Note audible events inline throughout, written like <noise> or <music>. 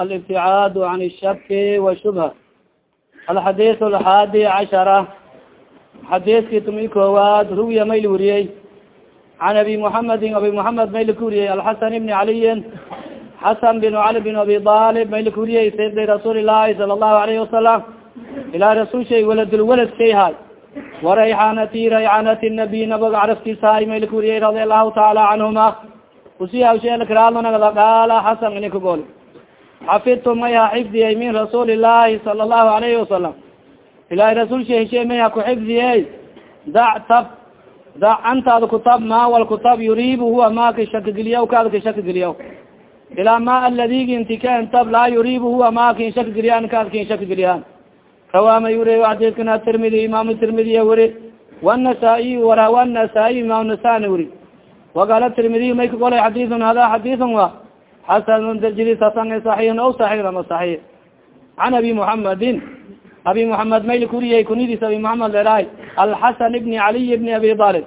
alibticaad can shaki washubha alxadiis alxaadi cashara xadiiskii tumi koowaad ruwiya mayl weriyey can abi muxamedin abi muxamed mayl ka weriyey alxasan ibni caliyin xasan bin cali bin abi alib mayl ka weriyey saydi rasuuli llahi sala allahu alayhi wasalam ilaa rasuul shay waladul walad shay hay warayxanati rayxanati nabiy nabaga caraftiisa hay mayl ka weriyey radia allahu taala canhuma usiyaasheelkraadonagada qaala xasan ini ka gool. Xafidtu mayha xifdiyey min rasuuli llahi sala allahu alayhi wasalam ilahay rasuul sha heshe mayha ku xifdiyey dac tab dac antaada kutab ma wal kutab yuriibu huwa ma ka shakigeliya kaada ka shakigeliya ilaa ma aladigi inti ka tab laa yuriibu huwa ma kin shakigeliyan kaad kin shakigeliyan rawaama yuri xadiidkana tirmidi imaamu tirmidiya weri wanasaa-iy wara wanasaa-iy imaam nasani weri waqaala tirmidiy may ka golay xadiiun hada xadiiun wa darjidis hasan saxiixun aw saxiix ama saxiix can abi muxamedin abi muxamed mayl kuriyey kunidis abi muxamed leerahay alxasan ibni caliy ibni abi alib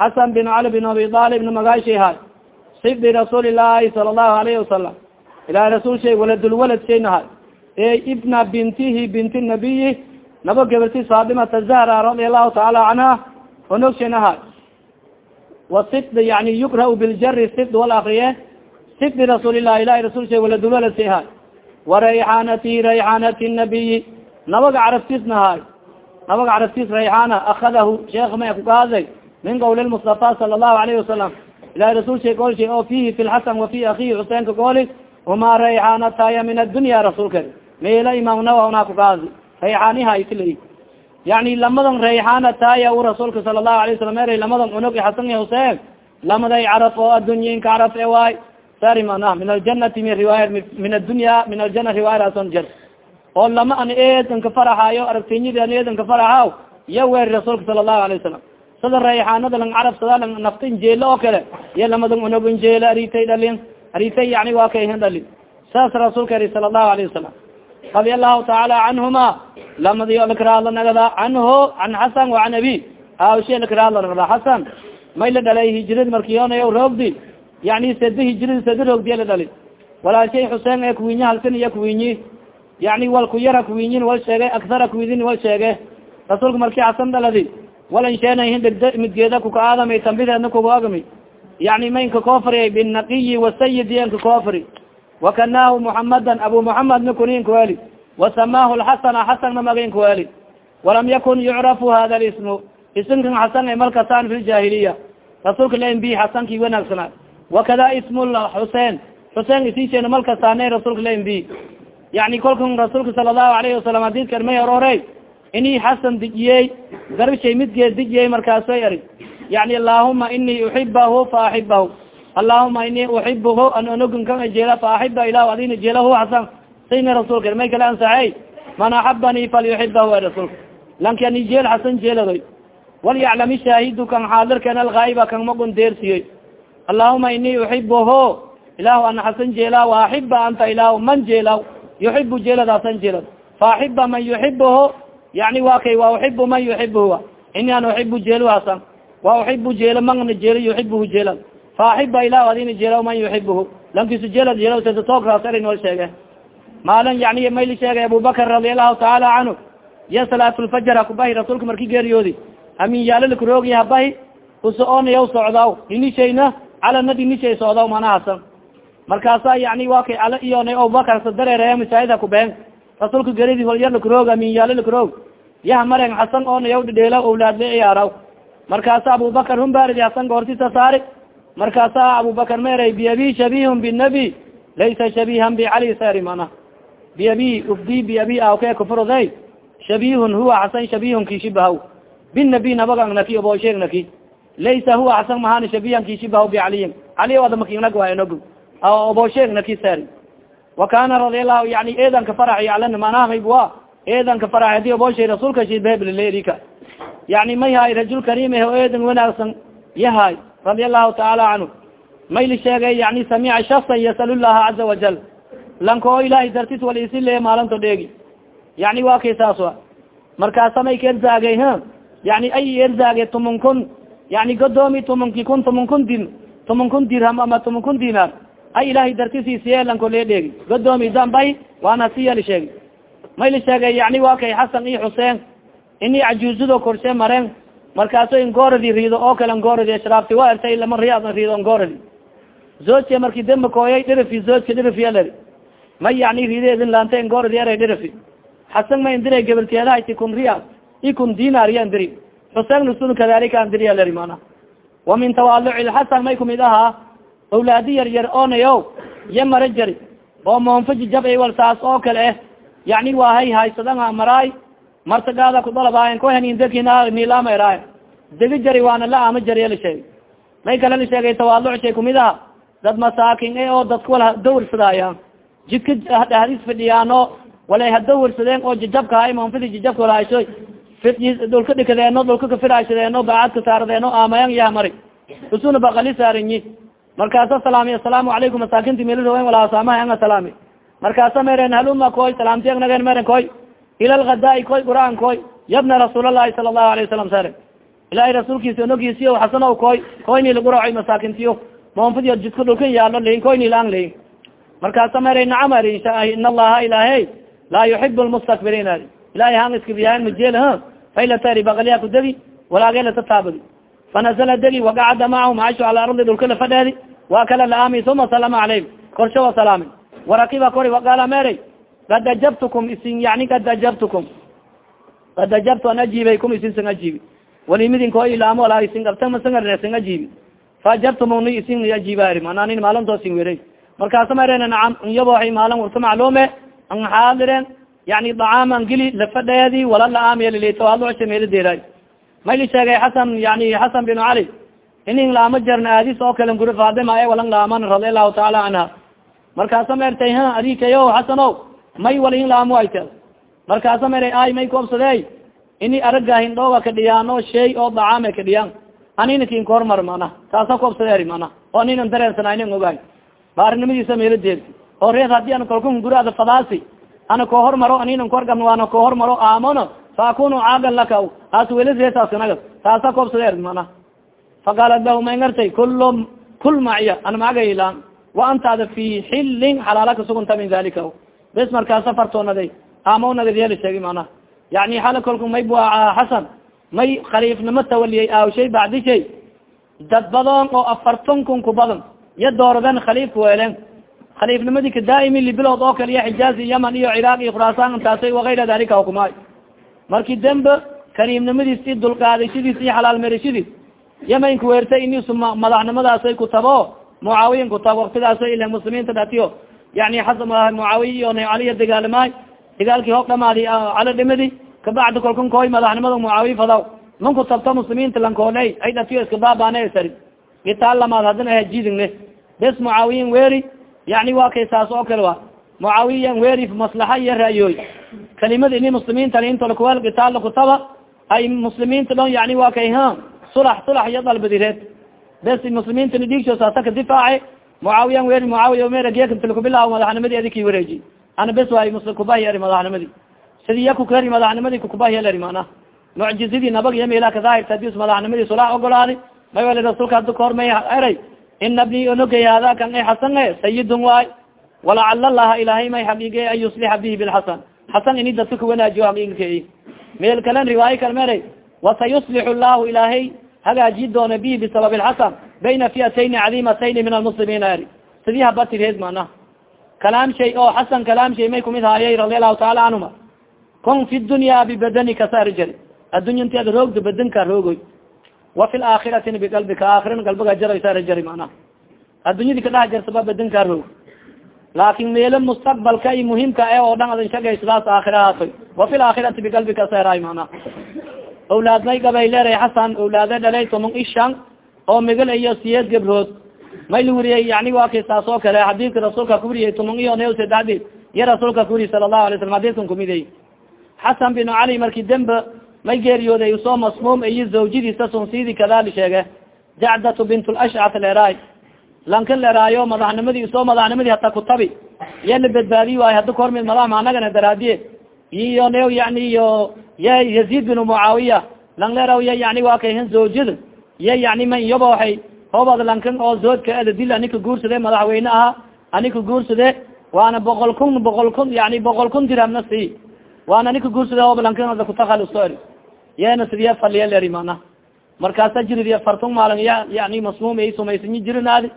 xasan bin cali bin abi alib na magaashay sibdi rasuuli llahi sala allahu alayhi wasalam ilahi rasuul shay waladulwalad shay nahay e ibna bintihi binti nabiyi naba gabarti faadimata zahra radia allahu taala canha onog shay nahay wasid yani yukrah biljari sid wal akriye sibdi rasuulilah ilahi rasul shay hay warayxanati rayxanati nabiyi nabaga caraftiis nahay nabaga caraftiis rayxana akadahu sheekh may kukaaday min qawli lmustafa sala allahu alayhi wasalam ilahi rasul shay gool shay oo fihi fi lxasan wa fi akihi xuseenka gooli uma rayxanataya min addunya rasuulka meela imaam nawa naa kukaadi rayxaniha isla yani lamadan rayxanataya u rasuulka sala allahu alay wasalam ere lamadan unug xasan iyo huseen lamaday caraf oo addunyinka caraf e waay sari mana min aljanati min riwaaya min addunya min aljana riwaayadason jar oo lama an eedan ka faraxaayo aragtinyadi an eedan ka faraxaaw iya weeri rasuulka sala allahu alay wasalam sada rayxaanada lang carab sada lang nafta injeelo oo kale iyo lamadan unug injeelo aritay dhalin aritay yani waa kay hin dhalin saas rasuulka eri sala allahu alayh wasalam radia allahu taala canhuma lamadiyo lakraadla nagada canhu can xasan wa can abi. Awshe lakraadla nagada xasan may la dhalay hijirad markiyoonay roogdi yani sade hijirada sade roogdiya la dhali walaashay xuseen ee kuwinye halsan iya kuwinyi yani wal ku yara kuwinyin wal sheege aksara kuwidin wal sheege rasuulka markii xasan dhaladi walan sheenahin degda midgeeda kukaadamay tambideedna kugaagami yani maynka koofriyay binaqiyi wasayid yanka koofri wakanaahu muxamadan abu muxamedna kunin kueli wasamaahu lxasana xasanna magin kueli walam yakun yucrafu hada lismu isinkan xasan e malkasaan fi ljahiliya rasuulka lambi xasankii wanaagsana wakada ism xusein xusein isiisheena malkasaane rasuulka lambi yani kolkan rasuulka sala allahu alayhi wasalam hadidkan may orore ini xasan dijiyey garbishay midgeed dijiyey markaaso eri yani allahuma ini uxibahu fa axibahu allahuma ini uxibuhu an onogun kan jeela fa axiba ilah adina jeela hu xasan sayna rasuulka may kala ansaxey man axabani falyuxibahu a rasuulka lanki ani jeel xasan jeeladoy walyaclami shaahidu kan xaadirkan algaa'iba kan magun deersiyey allahuma ini uxibuhu ilahu ana xasan jeela waaxiba anta ilahu man jeelaw yuxibu jeelad faaxiba man yuxibuhu yani wa kay wa uxibu man yuxibuhu ini an uxibu jeelu hasan. Wa uxibu jeelo mangna jeelo yuxibuhu jeelad faaxiba ilahu adina jeelaw man yuxibuhu lankisu jeelad jeelaw satookraasari nool sheege maalin yani mayli sheegay abubakar radia allahu taala canhu iyo salaatulfajar hakubahi rasuulka marki geeriyoodi amin yaalalakuroogi habahi uso-onayaw socdaw inishayna calana inishay socdaw mana hasan markaasa yani wa kay ala iyona abubakar sa dareeraya masaajid hakubeen rasuulka geridi holyar lakuroog amin yaalo lakuroog yaha maren xasan onayaw dhidheela awlaadla ciyaaraw markaasa abubakar humbaaridi hasan goortisa saari markaasa abubakar meeray biabi shabihun binabi laysa shabihan bicali sari mana. Biabi ufdi biabi awke kufroday shabihun huwa xasan shabihun kishibahaw binabi nabagan naki obosheg naki. Laysa huwa xasan mahani shabihan kishibahaw bicaliyin cali ada makinag waa nog obosheg naki sari wa kana radia lahu yani eedanka farax yaclan manahamayba eedanka farax haddii oboshay rasuulka shibhebllerika yani may hay rajul karim o eedan wanaagsan yahay radia allahu taala canhu mayli sheegay yani samica shaksan yasal llaha caza wajal lanka oo ilahay dartis wal isi le maalinto dheegi yani wa kay saas wa markaasa may ka erzaagay h yani ay erzaage tuman kun. Yani godoomi tumanki kun tuman kun din. Tuman kun dirham ama tuman kun dinar ay ilahay dartisiisiyelankolee dheegi godoomi dambay waana siyali sheegi may la sheegay yani waa kay xasan iyo xuseen. Ini cajuuzudo korshe mareen markaaso ingooradi riido oo kale ngooradi ashraafti waa ertay lama riyaad riido ngooradi zoojka marki demba kooyay dhirafi zoojka dhirafiya leri may yani riideedin laanta ngooradi eray dhirafi. Xasan ma indiray gabalteedahayti kun riyaad i kun dinar ya indiri xuseen nusun kadalika andiriya leri mana wa min tawaaluci lxasan may kumid ahaa awlaadi yar yar onayo ya mara jari oo moonfaji jabay wal saas oo kale eh. Yani waa hay haysadanga maraay martagaada kudalabaayen ko henindekina nilama eraay. Degi jari waana la ama jariya la sheegay may kale la sheegay tawaaluc shay kumid aha dad masaakin e oo dadka wal hadawirsadaya jidka dhadis fidhiyaano walay hadawirsadeen oo jijabka moonfadi jijabka walahayso dhulka dhikadeeno dhulka kafiraysadeeno baacadka saaradeeno amayan yaha mari. Usuna bakali saarinyi. Markaasa salaami asalaamu calaykum masaakinti milroen walaasaamaha anga salaami. Markaasa meren haluma koy salaamti agnagen meren koy ila lgadaai koy qur'aan koy yabna rasuulalahi sala allahu alayه wasalam sare ilahay rasuulkiisa onogiisiyo xasano koy koynilaguracoy masaakintiyo moonfadiyo jidka dhulkan yaalo liin koynilaan liin markaasa meren nacam ari in allaha ilahay laa yuxib lmustakbiriin ari ilahay han iskibriyahan majel faylatari bakaliya kudegi walaagela taabadi fanazla degi wagacada macahu maasho ala ardi dhulka lafadheedi wa kala laami uma salama calayhim korsho wasalaami warakiba kori waqaala meray kad ajabtukum isin yani kad ajabtukum kad ajabtu an ajiibay kum isin sang ajiibi walimidin ko ilaamo ala isin abta masangarne sang ajiibi faajabtumuni isin ajiibaari mananin maalintoosin weray markaasa marena nacam iyaboay maalin urta macluume an xaadiren yani dacaaman gili lafadheedi wala laamiyalilitawaalucsha meeladeeraay mayli sheegay xasan yani xasan bin cali inin laama jarna aadis oo kale guri faadima e walan laaman radia allahu taala canha markaasa mertay ha adikayo xasano may wala in laamo ayte markaasa mera ay may koobsadey. Ini araga hindhooga kadhiyaano shay oo dacaame kadhiyaan anina kin kahormar mana. Taasa koobsadeeri mana. Oo ninan dareensana inan ogaay baarinimadiisa meeladeed oo reed haddii an kalkun guraada fadaasi ana koo hormaro aninan kahorgabno waana koo hormaro aamono faakunu caagan laka taas weli reesaasnaga taasa koobsadeer mana. Faqaalat lahu may ngartay kul kul maciya ana magaylan wa antaada fi xilin xalaala kasugunta min dalika bes markaa safartoonaday aamawnaga yeeli sheegi mana yani xala kolku may bua xasan may khaliifnimo tawaliyay aawshay bacdi shay dad badan oo afartan kun ku badan ya dooraden khaliifka weelen khaliifnimadii ka daaimi libilood oo kale iyo xijaaz iyo yaman iyo ciraaq iyo khuraasan intaasay wakayra dalika hukumaay marki dembe kariimnimadiis i dulqaadashadiis iyo xalaalmerishadiis yamaynka weertay inis madaxnimadaasay kutabo mucaawiyan kutab waktidaas ila muslimiinta dhatiyo yani mucaawiya iyo caliya dagaalamaay dagaalkii hoog dhamaadi cala dhimadi kabacdi kolkan koy madaxnimada mucaawiya fadaw. Man kutabto muslimiinta lankooley ay dhatiyo iska baabaane sari. Gitaal lamaad hadina aha jidingne bes mucaawiyan weeri yani waa kay saas oo kale wa mucaawiyan weeri maslaxa iyo ra'yooy kalimada ini muslimiinta intolkuwel gitaalla kutaba ay muslimiinta dhon yani waa kay ha sulax sulax iyo dalbadireed bes muslimiintana dhiigso saasa ka difaace mucaawiyan weeri mucaawiya meragektilkubilaa madaxnimadii adiki wareeji. Ana bes waay muslim kubahi eri madaxnimadii. Sidii ya kukeri madaxnimadii kukubahi eri mana mucjizadii nabag iyo meela kadaahirta hadis madaxnimadii sulax ogolaadi. May wali rasuulka hada kahor may eray. Ina bni onogay hada kan ay xasan e sayidun waay. Walacala laha ilaahay may xaqiigiye an yuslixa bihi bilxasan xasan. Ini dadka kawanaajiyo xaqiiqake meel kalen riwaayo kal meray wasayuslixu llahu ilaahay hagaaji doona bi bisabab lxasan bayna fiatayni cadiimatayni min almuslimiina eri sidii habatireed mana kalaam shay oo xasan kalaam shay may kumid haayay radi allahu taala canhuma kun fi dunya bibadanika saari jari addunya inti ad roogdo badanka roogoy wa fi laakhiratin biqalbika aakiran galbiga jaray saari jari mana addunyadi kadhaha jarsaba badanka roog laakin meelo mustaqbalka i muhimka e oo dhan adin shagay sidaas aakhira haatoy wa fi laakhirati biqalbika seeraay mana awlaad may gabay leeray xasan awlaade dhalay tomon ishan oo migal iyo siyeed gabrood may la weriyey yani waa kay saas oo kale. Xadiidka rasuulka kuweriyey tomon iyo ne sadexdi iyo rasuulka kuweriy sala allahu alay slam xadiidkan kumidey xasan bin cali marki dembe may geeriyooday u soo masmuum iyo zawjadiisa sunsidi kadali sheege jacdatu bint lashcat leeraay lanka leeraayo madaxnimadii u soo madaxnimadii hata kutabi iya la badbaadiy waayo hada kahormid madax maanagana daraadiye iyo ne yani iyo ya yazid bin mucaawiya. Lang leeraw ya yani waa kay zawjada iya yani ma iyaba waxay hoobad lankan oo zoodka eda dil anika guursade madaxweyne ahaa anika guursade waana boqol kun boqol kun yani boqol kun dirhamna si waana anika guursade hoob lankan ada kutakhalusto eri yeena sidiya faliya leri mana? Markaasa jiridiya fartun maalin ya yani masmuum ay sumaysanyi jirinaadi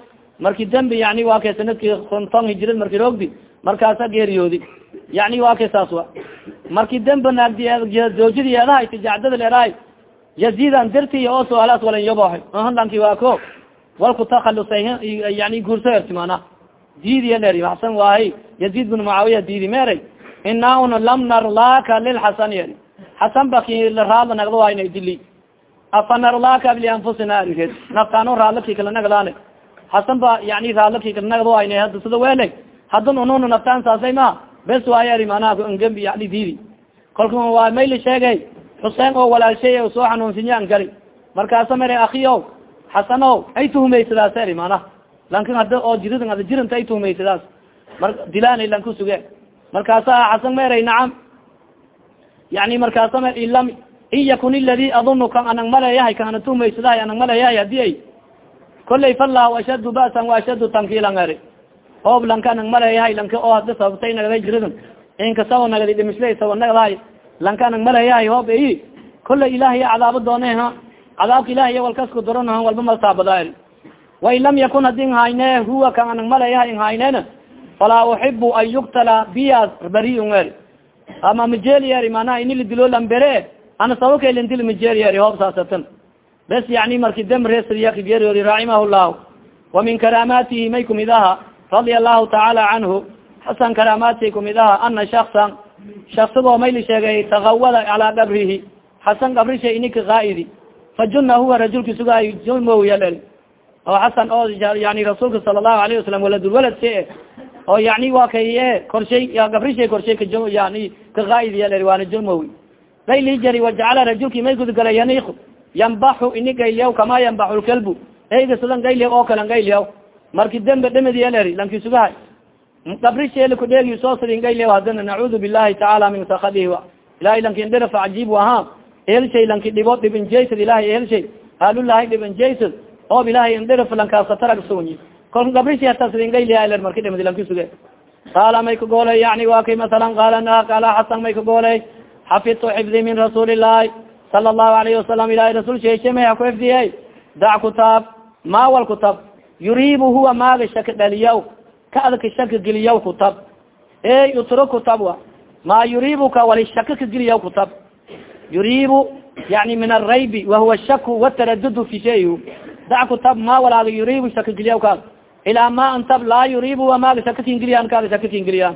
marki dambi yani waa kay sannadkii konton hijirad marki roogdi markaasa geeriyoodi yani waa kay saas wa marki dambe naagzoojidi eedahay tijacdada leedahay yazidan dirti oo suaalaas walan yabohay handanki waa ko? Wal kutakhalusay yani guurso erti mana. Diidiya leri xasan waahay yazid bin mucaawiya diidi meeray ina una lam narlaaka lilxasan yeri. Xasan baki raadla nagdo wayna dili afa narlaaka lianfusina arireed naftaano raadlaki kala nagdaane xasan ba yani raadlaki kala nagdo wayna hada sida weeley hadun ununa naftaan saasay ma bes waayo eri manaa ngembi diidi kolka waa mayli sheegay xuseen oo walaashay soo xanuunsinyaan gari markaasa mere akiyo xasano ay tuhumaysadaas eri mana lankin hada oo jirid ada jiranta ay tuhumaysadaas mar dilaanay lan ku suge markaasa xasan meray nacam. Yani markaasa mer ilam in yakun iladi adunu kan anang maleeyahay kan ana tuhumaysadahay anang maleeyahay haddii ay. Kolay falahu ashadu ba'san wa ashadu tankilan eri hoob lanka anang maleeyahay lanka oo hada sababtay nagday jiridan. Inkasao nagdi dhimisle sao nagdahay lanka anang maleeyahay hoob i kola ilahiy cadaabo doone ha. Cadaabka ilahiy walkasku daron ha. Walba maltaabada eri wain lam yakun hadin hayne huwa kan anang maleeyahay in haynena falaa uxibu an yuktala biyas bariun eri ama majeli eri manaha inili dilo lambere ana sabakailindil majeli eri hoob saasatan. Bes yani marki dam reesiyakigeriori raximah llahu wa min karaamatihi may kumid aha radia allahu tacaala canhu xasan karaamaati kumid aha ana shaksan shaksigoo mayli sheegay tagawada calaa qabrihi. Xasan qabrisha inika kaaidi fajuna huwa rajulka sugaayo jumowiyal oo xasan oo yani rasuulka sala allahu alayhi wasalam waladulwalad she oo yani waa kay korshay gabrishay korshay ka yani ka kaaidiyal waana jumowi layli jari wajacala rajulki may gudgalay yanik yambaxu ini gayliyaw kama yambaxu lkalbu eyga sidan gayliya oo kalen gayliyaw marki dembe dhemediyal lanki sugahay gabrisheeli kudheegi soo sidin gayliyaw hadana nacuudu billahi tacaala min sakadihi wa ilahay lanki ndherafa cajiib aha. Ehelshay lanki dhibo dhibinjaysad ilahay ehelshay haalulahay dhibinjaysad oob ilahay ndheraf lankaasataragsuni kolka gabrishi hata sidin gayliya marki dhemedi lanki suge. Qaala may kagooley yani waa kay masalan qaala qaala xasan may kagooley xafidtu xifdi min rasuuli sala allahu alayhi wasalam ilahay rasul sheeshe may ha ku xifdiye dac kutaab ma wal yuriibu huwa maaga shaka dhaliyaw ka adka shaka geliyaw kutab. Ey utro kutab wa. Ma yuriibuka wali shaka ka geliyaw kutab. Yuriibu yani min araybi wahuwa shaku wataradudu fi shay dac kutab ma walaaga yuriibu shaka geliyaw kaag. Ilaa ma antab laa yuriibu wa maaga shaka kingeliyaan kaaga shaka kingeliyaan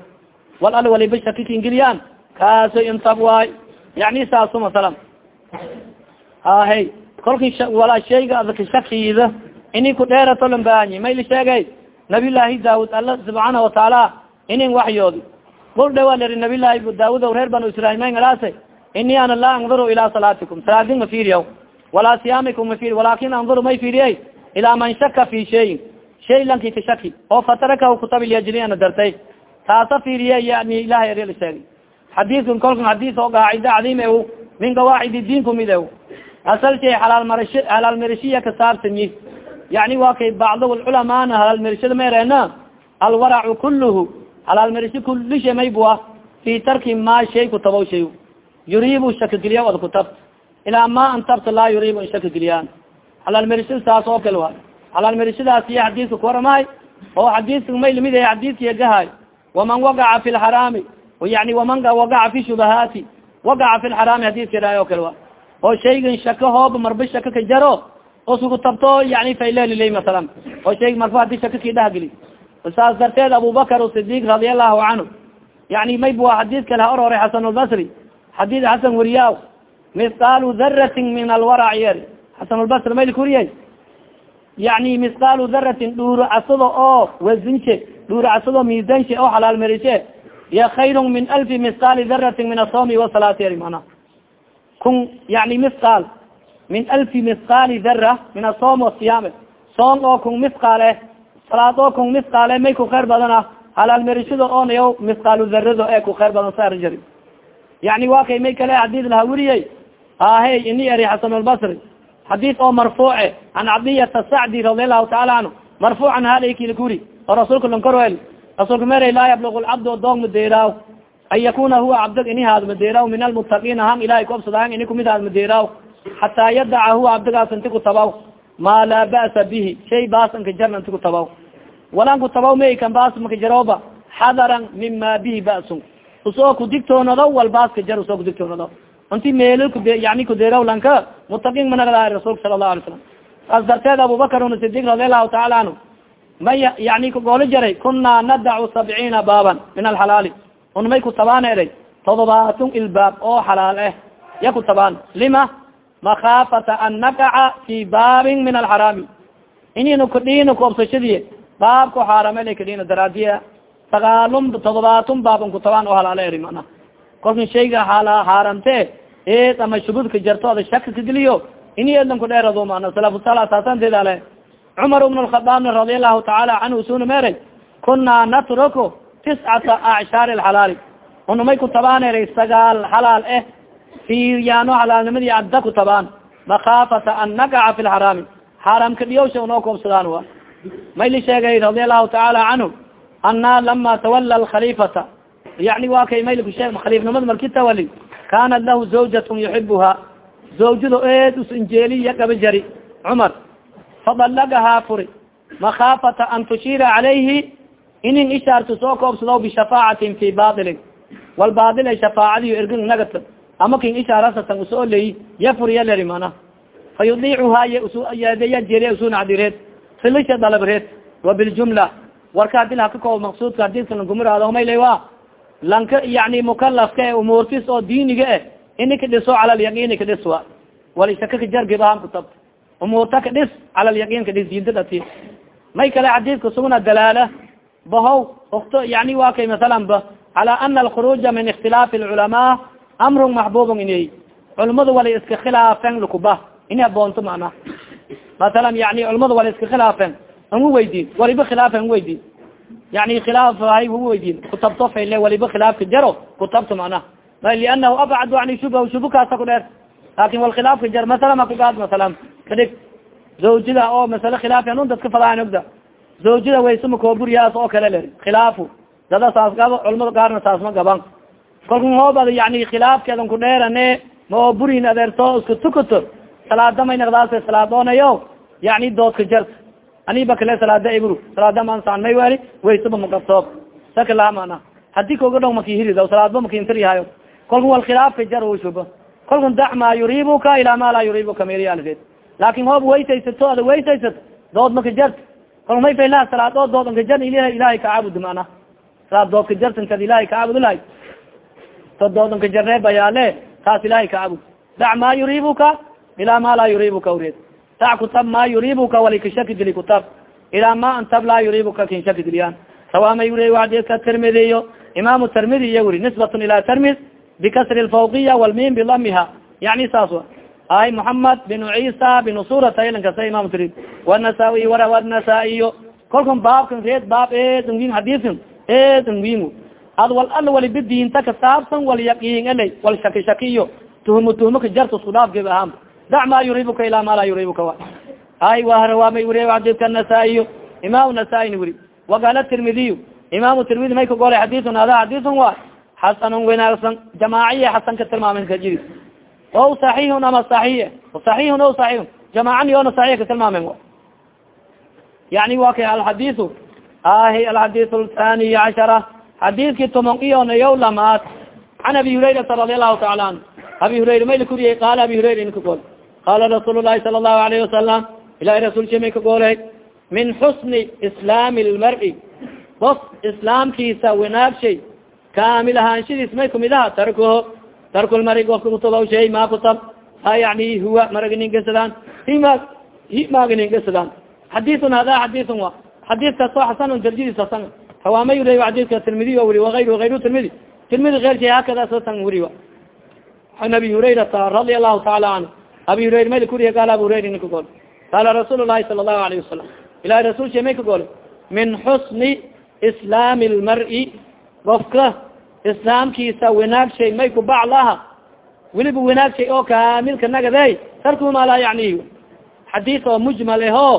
wal al waliba shaka kingeliyaan kaaso intab waay yani saasu masalan hahe kolki walaa shayga adka shakiida ini ku dheerato lambaanyi mayli sheegay nabiy llaahi daawud alla subxaana watacaala inin waxyoodi. Kul dhawa leri nabiy llaahi daawud reer banu israil may ngalaase ini ana laa anduru ilaa salaatikum. Salaadin ma fiiriyaw. Walaa siyaamikum ma fiiri walakin anduru may fiiriyey. Ilaa man shaka fi shayin. Shay lanki ka shaki oo fatarakahu kutabilyajli ana dartay. Taasa fiiriye yani ilahay erla sheegay xadiidkan kolkan xadiis oo qaacida cadiim e min qawaacidi diin kumid e asal shay halaal marash halaal marashiya ka saabsanyi yani waa kay bacd culamaana halaal marishada mareena alwaracu kuluhu halaal marishi kulisha maybua fi tarki ma shay kutabow shay yuriibu shaka geliya ad kutab. Ilaa ma antabta laa yuriibu in shaka geliyaan halaal marishada saas oo kale wa. Halaal marishadaas iyo xadiiska kuwaramahay oo xadiiska may la mid yahay xadiiska gahay. Waman wagaca fi lxaraami yani waman wagaca fi shubahaati wagaca fi lxaraami hadiiska dhahay oo kale wa. Oo shaygan shaka hooba marba shaka ka jaro osugu tabto yani faylelilay masalan. Oo shayg marfa haddii shaka ki dhahgeli saas darteed abubakar sidiq radia allahu canhu yani may bua xadiis kale ha orore xasan xadiid xasan weriyaa misqaalu daratin min alwarac yer xasan lbasri mayl kuriyay? Yani misqaalu daratin dhuuracasado oo wazinche dhuuracasado miisanshe oo xalaal ya khayrun min alfi misqaali daratin min asoomi wasalaati eri mana kun yani misqaal min alfi misqaali dara min asoom wasiyaame soom oo kun misqaale salaad oo kun misqaale may ku khayr badana halaal marishada oonaya misqaalu darado ee ku khayr badan saar jari yani waa kay may kale xadiid laha weriyey ahey ini eri xasan albasri. Xadiis oo marfuuce an cabdiyata sacdi radi lahu taala canhu marfuucan halakila kuri oo rasuulka lankorwel rasuulka mere laa yablugu lcabd odoog madeeraaw an yakuna huwa cabdag inihaad madeeraaw min almutaqiina han ilahay kuobsadaan ini kumidaad madeeraaw xataa yadaca huwa cabdigaas inti kutabaw maa laa ba'sa bihi. Shay baas anka jarna inti kutabaw walan kutabaw maykan baas makajarooba xadaran mima bihi ba'sun. Usoo kudigtoonado wal baaska jar u soo kudigtoonado inti meel yani kudeeraw lanka mutaqiin managdaa rasuulka sala lahu alay slam saas darteed abubakar una sidiq radiallahu taala canhu may yani kagoolo jaray kunaa nadacu sabciina baaban min alxalaali un may kutabaan eray. Todobaatun ilbaab oo xalaal ah ya kutabaan lima makaafata an naqaca fi baabin min alxaraami ininu kadhiino koobsashadii baabka xaaramel kadhiino daraadiya sagaalum todobaatun baaban kutabaan oo halaale eri mana kolkan shayga xaaramte eed ama shubudka jarto ada shaka kageliyo ini edan kudheerado mana salafusal asaasanteedale cumar bn lkhadaabna radia allahu tacaala canhu suna meeray kunaa natruku tiscata acshaari alxalaali unamay kutabaan eray sagaal xalaal eh fiyaano xalaalnimadii adda kutabaan makaafata an naqaca fi lxaraami xaaraamka dhiyowsha unoo koobsadaan wa. May li sheegay radia allahu tacaala canhu ana lama tawala alkhalifata yani wa kay mayl kusheeg khaliifnimada marki tawali kanat lahu zawjatun yuxibuha zawjado eed usinjeeliya gaba jari. Cumar fadalagahaa furi. Makaafata an tushira calayhi inin ishaartu soo koobsado bishafaacatin fi bailin wal bail shafaacadiyo ergin nagata ama kin ishaarasatan u soo leyi ya furiya leri mana. Fa yudiicuha yeedeya jeriya usuna cadireed filisha dalabreed wa biljumla warka haddii haka koob maqsuudka hadidka lankumiraado mayle wa. Lanka yani mukalafka e umuurtis oo diiniga eh ini kadhiso cala lyaqiini kadhis wa. Walisaka kajargibahan kutabta umuurta kadhis cala lyaqiin kadhis diinta dhati. May kale xadiidka sugna dalaala bahow okto yani wa kay masalan ba. Cala ana alkhuruuja min ikhtilaafi alculamaa amrun maxbubun inay culamadu wala iska khilaafen lakuba ini aboonto mana masalan yani culamadu wala iska khilaafen angu weydiin waliba khilaafa an weydiin yani khilaaf hay u weydiin kutabto fayle waliba khilaafka jaro kutabto mana lianahu abcad ani shubha shubukaasa ku dheer laakin wal khilaafka jar masala ma kugaad masalan kadig zawjida oo masale khilaaf anun dadka fadaan ogda zawjida waysama kooburiyaas oo kale ler khilaafu dada saas gabo culamada gaarna saas ma gaban kolka hoobada yani khilaafkeedan ku dheerane ma oo burin adeerto iska tukato. Salaada may naqdaas salaadoonayo yani doodka jarta aniba kale salaada ibru. Salaada mansaan may wali waysaba makabtoob saka laa mana haddii koga dhow makihirido salaadba makintiryahayo kolka wal khilaafka jar shuba. Kolka dac maa yuribuka ilaa ma laa yuribuka merialed laakin hoob weysaysato ada weysaysato dood maka jart kolka may faylaha salaadoo dood anka jar il ilahay kacaabud mana salaad doodka jartankad ilahay kacaabud lahay to dood anka jarnee bayaale taas ilahay kacaabud dac maa yuribuka ilaa ma laa yuribuka ured dac kutab ma yuribuka wali kashaki dili kutab. Ilaa ma antab laa yuribuka kin shaki diliyaan sawamay uri adika tirmidiyo imam tirmidi iya wuri nisbatun ila tirmid bikasri lfawqiya walmin bilamiha yani saas wa ay muhamed bin cisa bin surat ilankasa imam tirmid wanasa-i warawa nasaa-iyo. Kolkan baabkan reed baab eed ngin hadisin eed ngin ad wal al waliba diinta kasaabsan wal yaqiin eley wal shaki shakiyo. Tuhmo tuhmo ka jarta isku dhaaf geb ahaan dac ma yuribuka ilaa ma laa yuribuka wa. Ay wahrawamay wuri adidka nasaa-iyo imam nasaa-ini wuri. Waqala tirmidiy imam tirmidi may kagolay xadiun hada xadiun wa. Xasanun wanaagsan jamaaciya xasan ka tilmaamen kajiri o saxiixun ama saxiix saxiixun o saxiixun jamaacan yoona saxiix ka tilmaamen yani wa kay alxadiu ahi alxadiu thaniy cashara xadiidkii tomon iyona yow lamaad can abi hurayrata radi allahu taala anhu abi hurayra may lakuriyay qaala abi hurayra in kagol qaala rasuul lahi sala allahu alayhi wasalam ilahi rasulsha may kagolay min xusni islaami lmari qof islaamkiisa wanaagshay kaamil ahaanshadiis may kumid aha tarkuho tarkulmari ofka kutabaw shay ma kutab. Ha yani huwa maragningasadaan hima himagningasadaan xadiun hada xadiun wa. Xadiiskaas oo xasan darjadiis hasan hawaamay uri xadiiska tirmidi o wuri waayr ayru tirmidi tirmidi keer shay hakada sasan wuri wa an abi hurayrata radia allahu taala canhu abi hurayra may kuriya qaala abu hurayra ninka gol qaala rasuul lahi sala allahu alayhi wasalam ilahi rasul sha may ka gole min xusni islaami lmari qofka islaamkiisa wanaag may ku baclaha weliba wanaag oo kaamilka nagade tarku ma laa yacniy xadiis oo mujmal aho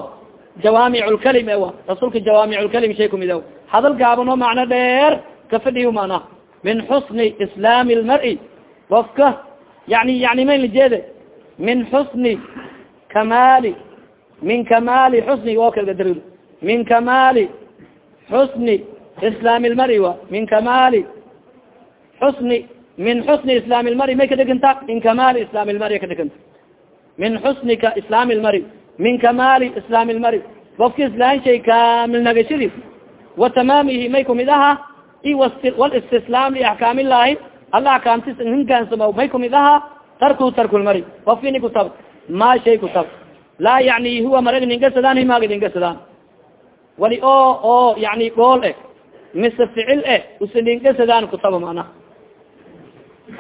jawaamic lkalim ewa rasuulka jawaamic lkalim shay kumid ew hadal gaaban oo macno dheer kafadhiyo mana min xusni islaami lmari qofka yani yani mayn lajeede min xusni kamaali. Min kamaali xusni oo kalgadar min kamaali xusni islaami lmari wa min kamaali xusni min xusni islaami lmari may kadheganta min kamaali islaami lmari kadheganta min xusnika islaami lmari min kamaali islaami lmari qofki islaan shay kaamil nagashadis wa tamaamihi may kumid aha walistislaam liaxkaam illahi alla axkaamtis hinkaansamo may kumid aha tarku tarkulmari qofkini kutab ma shay kutab laa yani huwa marag ningasadaan himaag ningasadaan wali oo oo yani gool eh mise ficil eh usa ningasadaan kutaba mana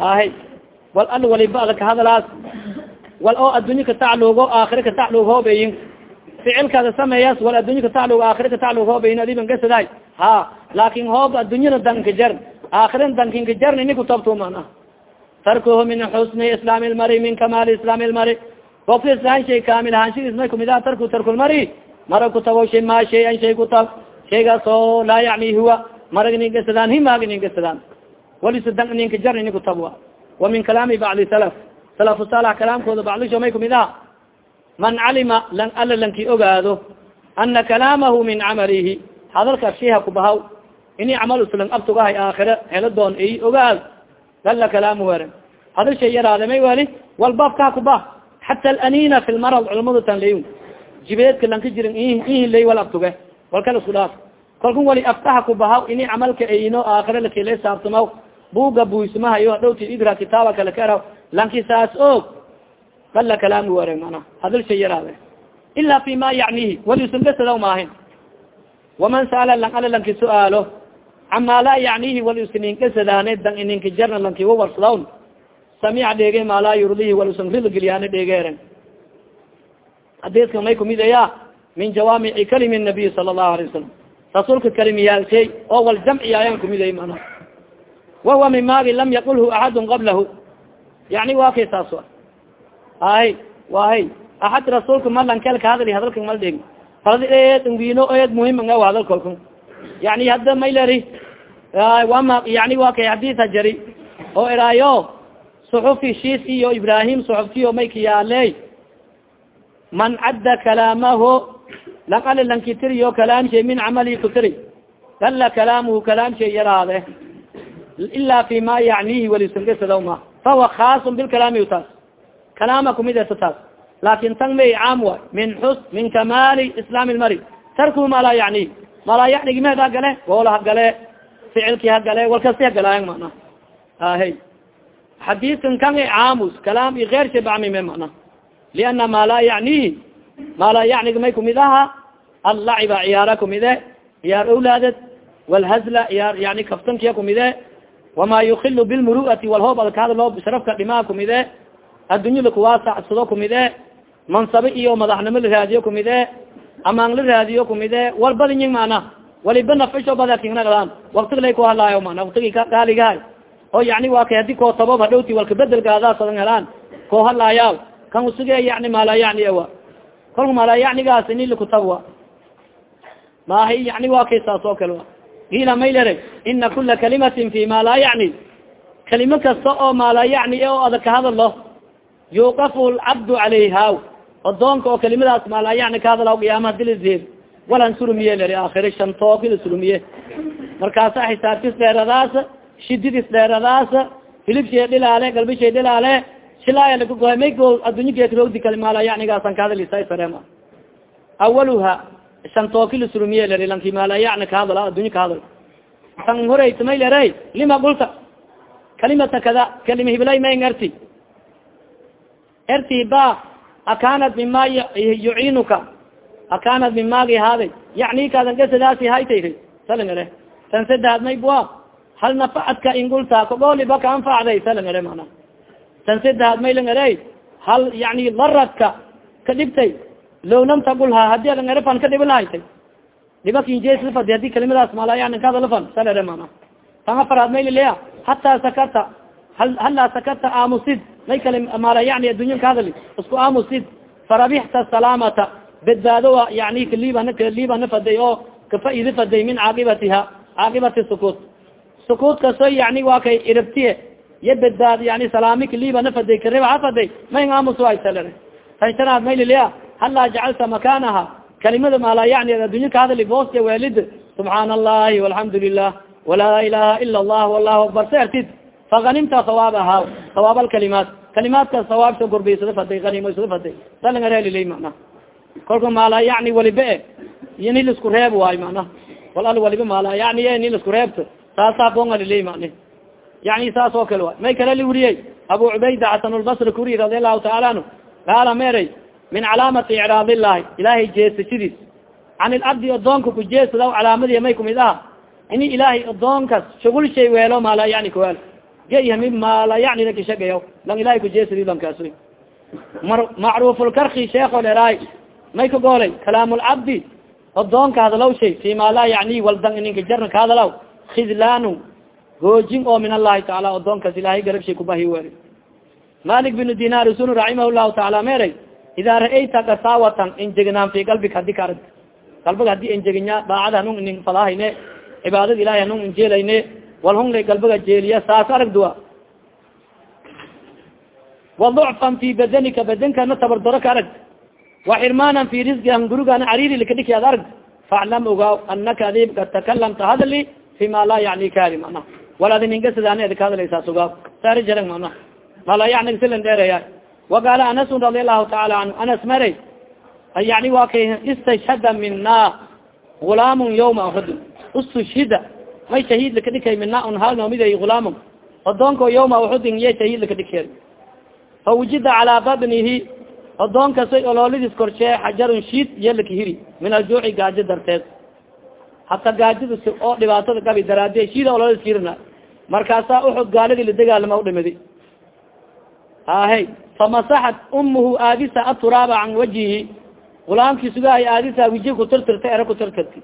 ahay wal al waliba ada kahadalaas wal oo addunya kataclugo aakhira kataclug hoobeyin ficilkaada sameeyas wal addunya kataclug aakhira kataclug hoobeyin adiban gasaday ha laakin hoob addunyana danka jar aakiran dankinka jarn ini kutabto mana tarkuhu min xusni islaam lmari min kamaali islaam lmari qofka islaan shay kaamil ahaanshadiis may kumid ah tarku tarkulmari mara kutabo shay ma shay an shay kutab shaygaas oo laa yani huwa marag ningasadaan himaag ningasadaan walisa dan ninka jar ini kutab wa min kalaami bacdi salaf salafu saalax kalaamkooda bacdisho may kumid man calima lan ala lanki ogaado ana kalaamahu min camalihi hadalka shiha kubahaw ini camal islan abtugahay aakhira hela doon i ogaad dalla kalaamu were hadal shay yaraade may weli walbaabkaa kuba xata alanina fi lmarad culamadu tan lay jibeedka lanka jirin ihilay wal abtuge walkala isku dhaaf kalkun wali aftaha kubahaw ini camalka ayno aakhira lakila saabtamaw buga buismahayo dhowti igra kitaaba kale ka eraw lanki saas og dalla kalaamu were mana hadal shay yaraade ila fi ma yacnihi waliusangasadaw maahin. Waman saala lang ala lanki su'aalo cama laa yacnihi waliusaningasadaane dan ininka jarna lanki wawarsadawn samic dheege maa laa yurdihi walusan rilgeliyaane dheegeeren hadiska may kumidaya min jawaamici kalimi nabiy sala allahu alay wasalam rasuulka kalimiyaalshay oo wal jamci ayaan kumiday mana wahuwa min maagi lam yaqulhu axadun qablahu. Yani wa kay saas ahay wahay axad rasuulka malankel ka hadli hadalka mal dhegi faradi eed ngino eed muhiim nga hadal kolka yani hadda mayleri wama yani wa kay hadisa jari. Oo iraayo suxufi shiis iyo ibrahim suxuftiyo may kiyaaley man cadda kalaamaho lang ali lankitiriyo kalaamshay min camali kutiri dalla kalaamuhu kalaamshay yaraade. Ila fi ma yacnihi walisangasadaw ma fahuwa khaasun bilkalaami taas kalaama kumid eto taas laakin tan may caam wa min xus min kamaali islaam lmari yacnihi malaa yacnigi meed ha gale goola ha gale ficilki ha gale walkasti ha galaayan mana ahe xadiiskan kan caamus kalaam i keer shabacmime mana liana ma laa yacnihi ma laa yacniga may kumid aha allaciba ciyaara kumide ciyaar owlaaded walhazla ciyaar yani kaftankiya kumide wama yukilu bilmuru'ati walhoob adkahada loo sharafka dhimaa kumide addunya lakuwaasacsado kumide mansabe iyo madaxnimo la raadiyo kumide amaan la raadiyo kumide walbadinying mana waliba nafisho badakingnagdaan waktiga lay ku hadlaayo mana waktigi gaaligahay oo yani waa kay haddii koo tabob hadhowti walka bedelgaadaasadan helaan koo hadlaayaa kan usige yani maalaa yani awa kolka maalaa yacnigaas ini lakutabwa maahi yani waa kay saas oo kale a ila maylere ina kula kalimatin fi ma laa yacni. Kalimo kasta oo maalaa yacni oo adag ka yuqafu lcabdu calayha odoonka oo kalimadaas maalaa yani ka hadala qiyaamaha dilizir walan sulumiye leri aakhiri shantookila sulumiye markaasa xisaabtis dheeradaas shididis dheeradaas hilibshay dhilaale galbishay dhilaale silaaya lakagoy may go addunya geekrogdi kali maalaa yacnigaasan ka hadalisa sarema awaluha shantookila sulumiye leri lanki maalaa yacni ka hadala addunya ka hadal san horeysa may lerey lima qulta kalimata kada kalima hiblay may erti erti ba akanat mima yuciinuka akanat mimaagi haaday yani kaadan gasadaasi haytayri salangare tan sadaad may bua hal nafacadka ingulta kogoliba ka anfacday? Salangare mana tan sadaad may langare hal yani laradka ka dhibtay low lam tagulha haddii adangare fan ka dhibi lahaytay dhibakinjeslafadi haddii kalimadaas mala yani kadalafan salare mana tan afaraad may lilea hataa sakata. Hal halaa sakata aamusid may kali mala yani addunya ka hadali isku aamusid farabixta salaamata badbaado yani kaliibana kaliibana faday oo kafaidi faday min caaqibatiha caaqibati sukuut sukuut kaso yani waa kay irabtiye iyo badbaad yani salaami kaliibana faday kariba ha faday may aamuswaysal tashanaad maylilia halaa jacalta makanaha kalimada maalaa yani addunya ka hadali booste weelid subxaana allahi walxamdu lilah walaa ilaha ila allah wallahu akbar sertid faganimta sawaabaha sawaab alkalimaat kalimaadka sawaabsa gurbaysada faday animaysada faday dalangarelilay mana kolka maalaa yani waliba e iyo ni lisku reeb waayo mana wal al waliba maalaa yani e ni lisku reebto saasaa bongalilay mani yani saas oo kale waay may kale li weriyey abu cubayda xasanulbasri kuriy radi allahu taala anhu qaala meray min calaamati icraad illahi ilaahay jeesashadiis can ilabdi odoonka ku jeesada calaamadiya may kumid aha ini ilaahay odoonkas shugul shay weelo maala yani kawaal gayhami maala yani nakishagayo lang ilahay kujeesadi lankaas mar macruufulkarki sheeko leraay may ka goolay kalaamulcabdi odoonka hadalaw shay fi ma laa yani waldan ininka jarna ka hadalaw khidlaanu goojin oo min allahi taala odoonkaas ilahay garab shay kubahi weli malik bin dinar sun raximah llahu taala meray ida ra'ayta kasaawatan injegnaan fi qalbika hadi ka arag qalbiga haddii injeginya daacada hanun inin falahayne cibaadada ilahay hanun injeelayne wal hunglay qalbiga jeeliya saas aragdua waducfan fi badanika badankana tabardaro ka arag. Waxirmaanan fi risqi hangurigana cariiri likadhiki ad arag. Faclam ogaaw anaka adib kad hadli fi laa yani kari mana. Wal adi ningasadaan ad ka hadlaysaas ogaaw saari jarag mana. Mala yani silan dheeraya waqaala anasun radi allahu taala anhu anas maray yani waa kay istashhada mina gulaamun yawma uhud. Ustushhida may shahiid lakadhikay mina un halnomiday gulaamun odoonko yawma uhudin ye shahiid lakadhikee fawujida calaa badnihi odoonkasoy oloolidis korshee xajarun shiid iyo lakahiri min aljuuci gaajo darteed. Hata gaajada oo dhibaatada gabi daraadiye shiida oloolidis hirna markaasaa uxud gaaladii la dagaalama udhimidi ahe famasaxat umuhu aadisa aturaaba can wajihi gulaamkii sugahay aadisa wiji kutirtirta ere kutirtirti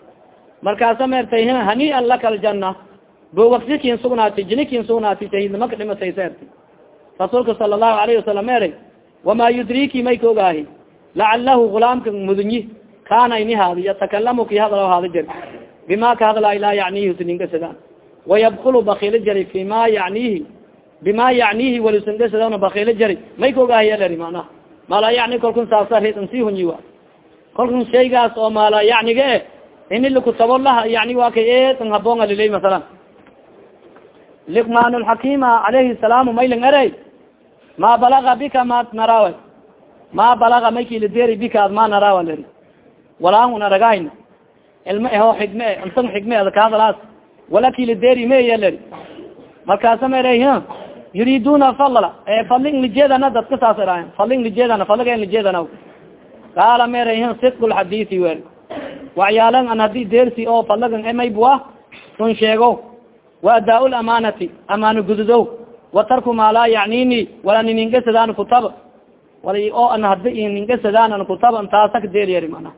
markaasa meertay haniian laka aljana bowagsi kin sugnaati jini kin sugnaati shahidnimaka dhimataysa erti rasuulka sala allahu alayhi wasalam ere wamaa yudriki may ka ogaahi? Lacalahu gulaamka mudunyi kaana ini haadi yatakalamu ki hadalo haada jari bima ka hadlaa ilaa yacnihi siningasadaan wayabkulu bakilo jari fi ma yacnihi bima yacnihi walisangasadana bakilo jari. May ka ogaahiyaleri manaha maalaa yacni kolkun saasa reedan sii hunyi wa kolkun shaygaas oo maalaa yacniga e ini lakutabo laha yani waa kay eedan haboonga lilay masalan. Liqmaan lxakima calayhi salaamu mayling erey ma balaga bika ma narawa ma balaga maykilideri bika ad ma narawa leri? Walaan aragahayna ilma eho xigme e intan xigme ada kahadalaas wala kilideri meya leri? Markaasa ma erey yuriduna fadla. Fadling lijeedana dadka saas erayan fadling lijeedana fadliga lijeedana qaala ma erey sidku lxadiisi wel waxyaalan an haddii dersi oo fadlagan emaybua run sheego. Wa adaa lamanati amaano gududo wa tarku maa laa yacnini wala niningasadaan kutab oo an hadi ningasadaan an kutab taasa kadeelyari mana.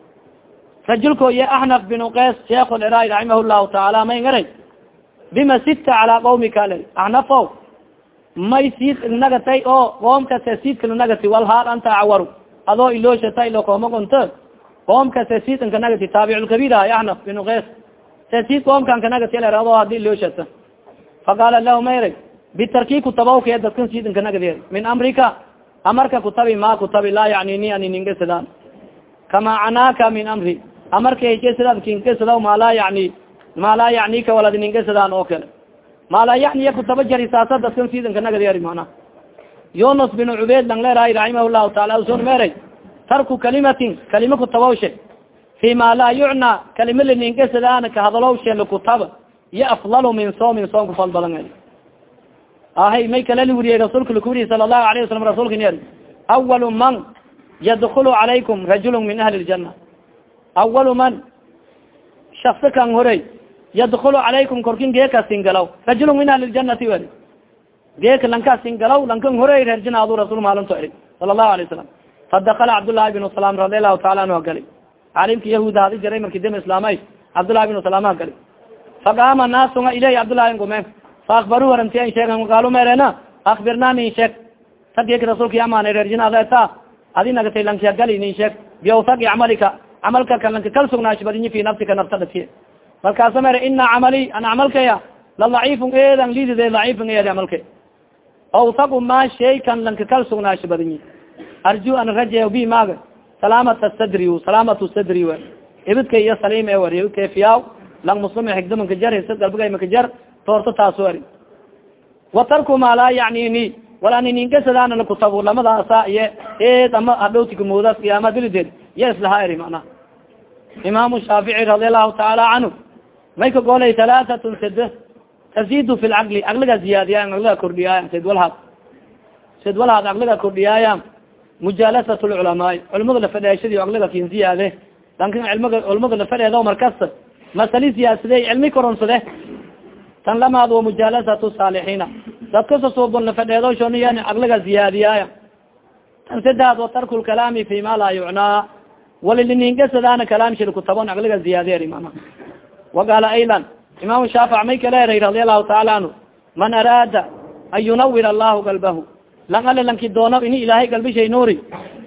Rajulko iyo axnaf binu qays sheekh lciraai raximah llahu taala may ngaray. Bima sita calaa qawmika le axnafo may siid nagatay oo qoomkase siidka nagati wal haar anta cawaru. Adoo ilooshata ilo qoomkase siidka nagati taabiculkabiir ahay axnaf binu qays se siid qoomkan kanagati ler adoo haddii ilooshata faqaala lahu mayra bitarki kutabawka dadkan siidinka nagadi min amrika amarka kutabi ma kutabi laa yacnini ani ningasadaan kama canaaka min amri amarka hesesadaad kingasadaw maa laa yani maa laa yacnika walad ningasadaan oo kale maa laa yacniya kutaba jari saasa dadkan siidinka nagadi mana. Yunus bin cubeyd lang leerahay raximah llahu taala uson meeray tarku kalimatin kalima kutabawshe fi ma laa yucna kalima laningasadaan kahadalowshe lakutaba iyo afdalu min soomin soom kufal badan ahay may kala li weriyey rasuulka lakuriyi sala allahu alayh wasalam rasulka ner awalu man yadkulu calaykum rajulu min ahli ljana awalu man shaksi kan horey yadkulu calaykum korkin geeka singalaw. Rajulu min ahli ljanati weli geeka lankaa singalaw lankan horey reerjinaadu rasul maalinto eri sala allahu alay wasalam fadakala cabdullahi bin salam radi allahu taala anhu hagali caalimka yahuud hadi jaray marki dima islaamay cabdullahi bin salam hagali faqaama naasunga iley cabdullahi ngume faakbaru warantiyan sheegan qaalu meerena akbirnani sheeg tagek rasulka amaanay reerjinaada eta adi nagatay lankiagali nin sheeg biawtaqi camalika camalka ka lanka kal sugnaash badinyi fi nafsika nafta dhatiye markaasa mere ina camali ana camalkaya la laciifun eedan lidide laciifun eed camalka awtaqu ma shay kan lanka kal sugnaash badinyi arju an raje bi maaga salaamata sadri salaamatu sadri w ibidka iyo salim e war ibidka fiyaw lang muslim xigdamanka jar hisad galbiga maka jar toorto taaso ari wa tarku ma laa yacnini wala nininkasadana lakutabo lamadaasa iyo eed ama hadhowti kamoodaas qiyaama dilideed ya islaha eri mana imaamu shaafici radi allahu taala canhu may ka golay halaatatun sede tazidu fi lcaqli caqliga ziyaadiyaayan caqliga kordhiyaayan sid walhaad sid walhaad caqliga kordhiyaayan mujaalasat lculamaai culimada lafadheeshadi caqliga kin ziyaade lankin cilmiga culimada lafadheedo markasta masali siyaasade cilmi koronsade tan lamaad wa mujaalasatu saalixiina dadka sasuubon lafadheedo shoniyan caqliga ziyaadiyaaya tan sadaad wa tarku lkalaami fi ma laa yucnaa waliliningasadaana kalaam shir kutabon caqliga ziyaadiyari mana waqaala aylan imam shaafic may kaleeray radi allahu taala anhu man araada an yunawir allahu galbahu lang ale lanki doono ini ilaahay galbishay nuuri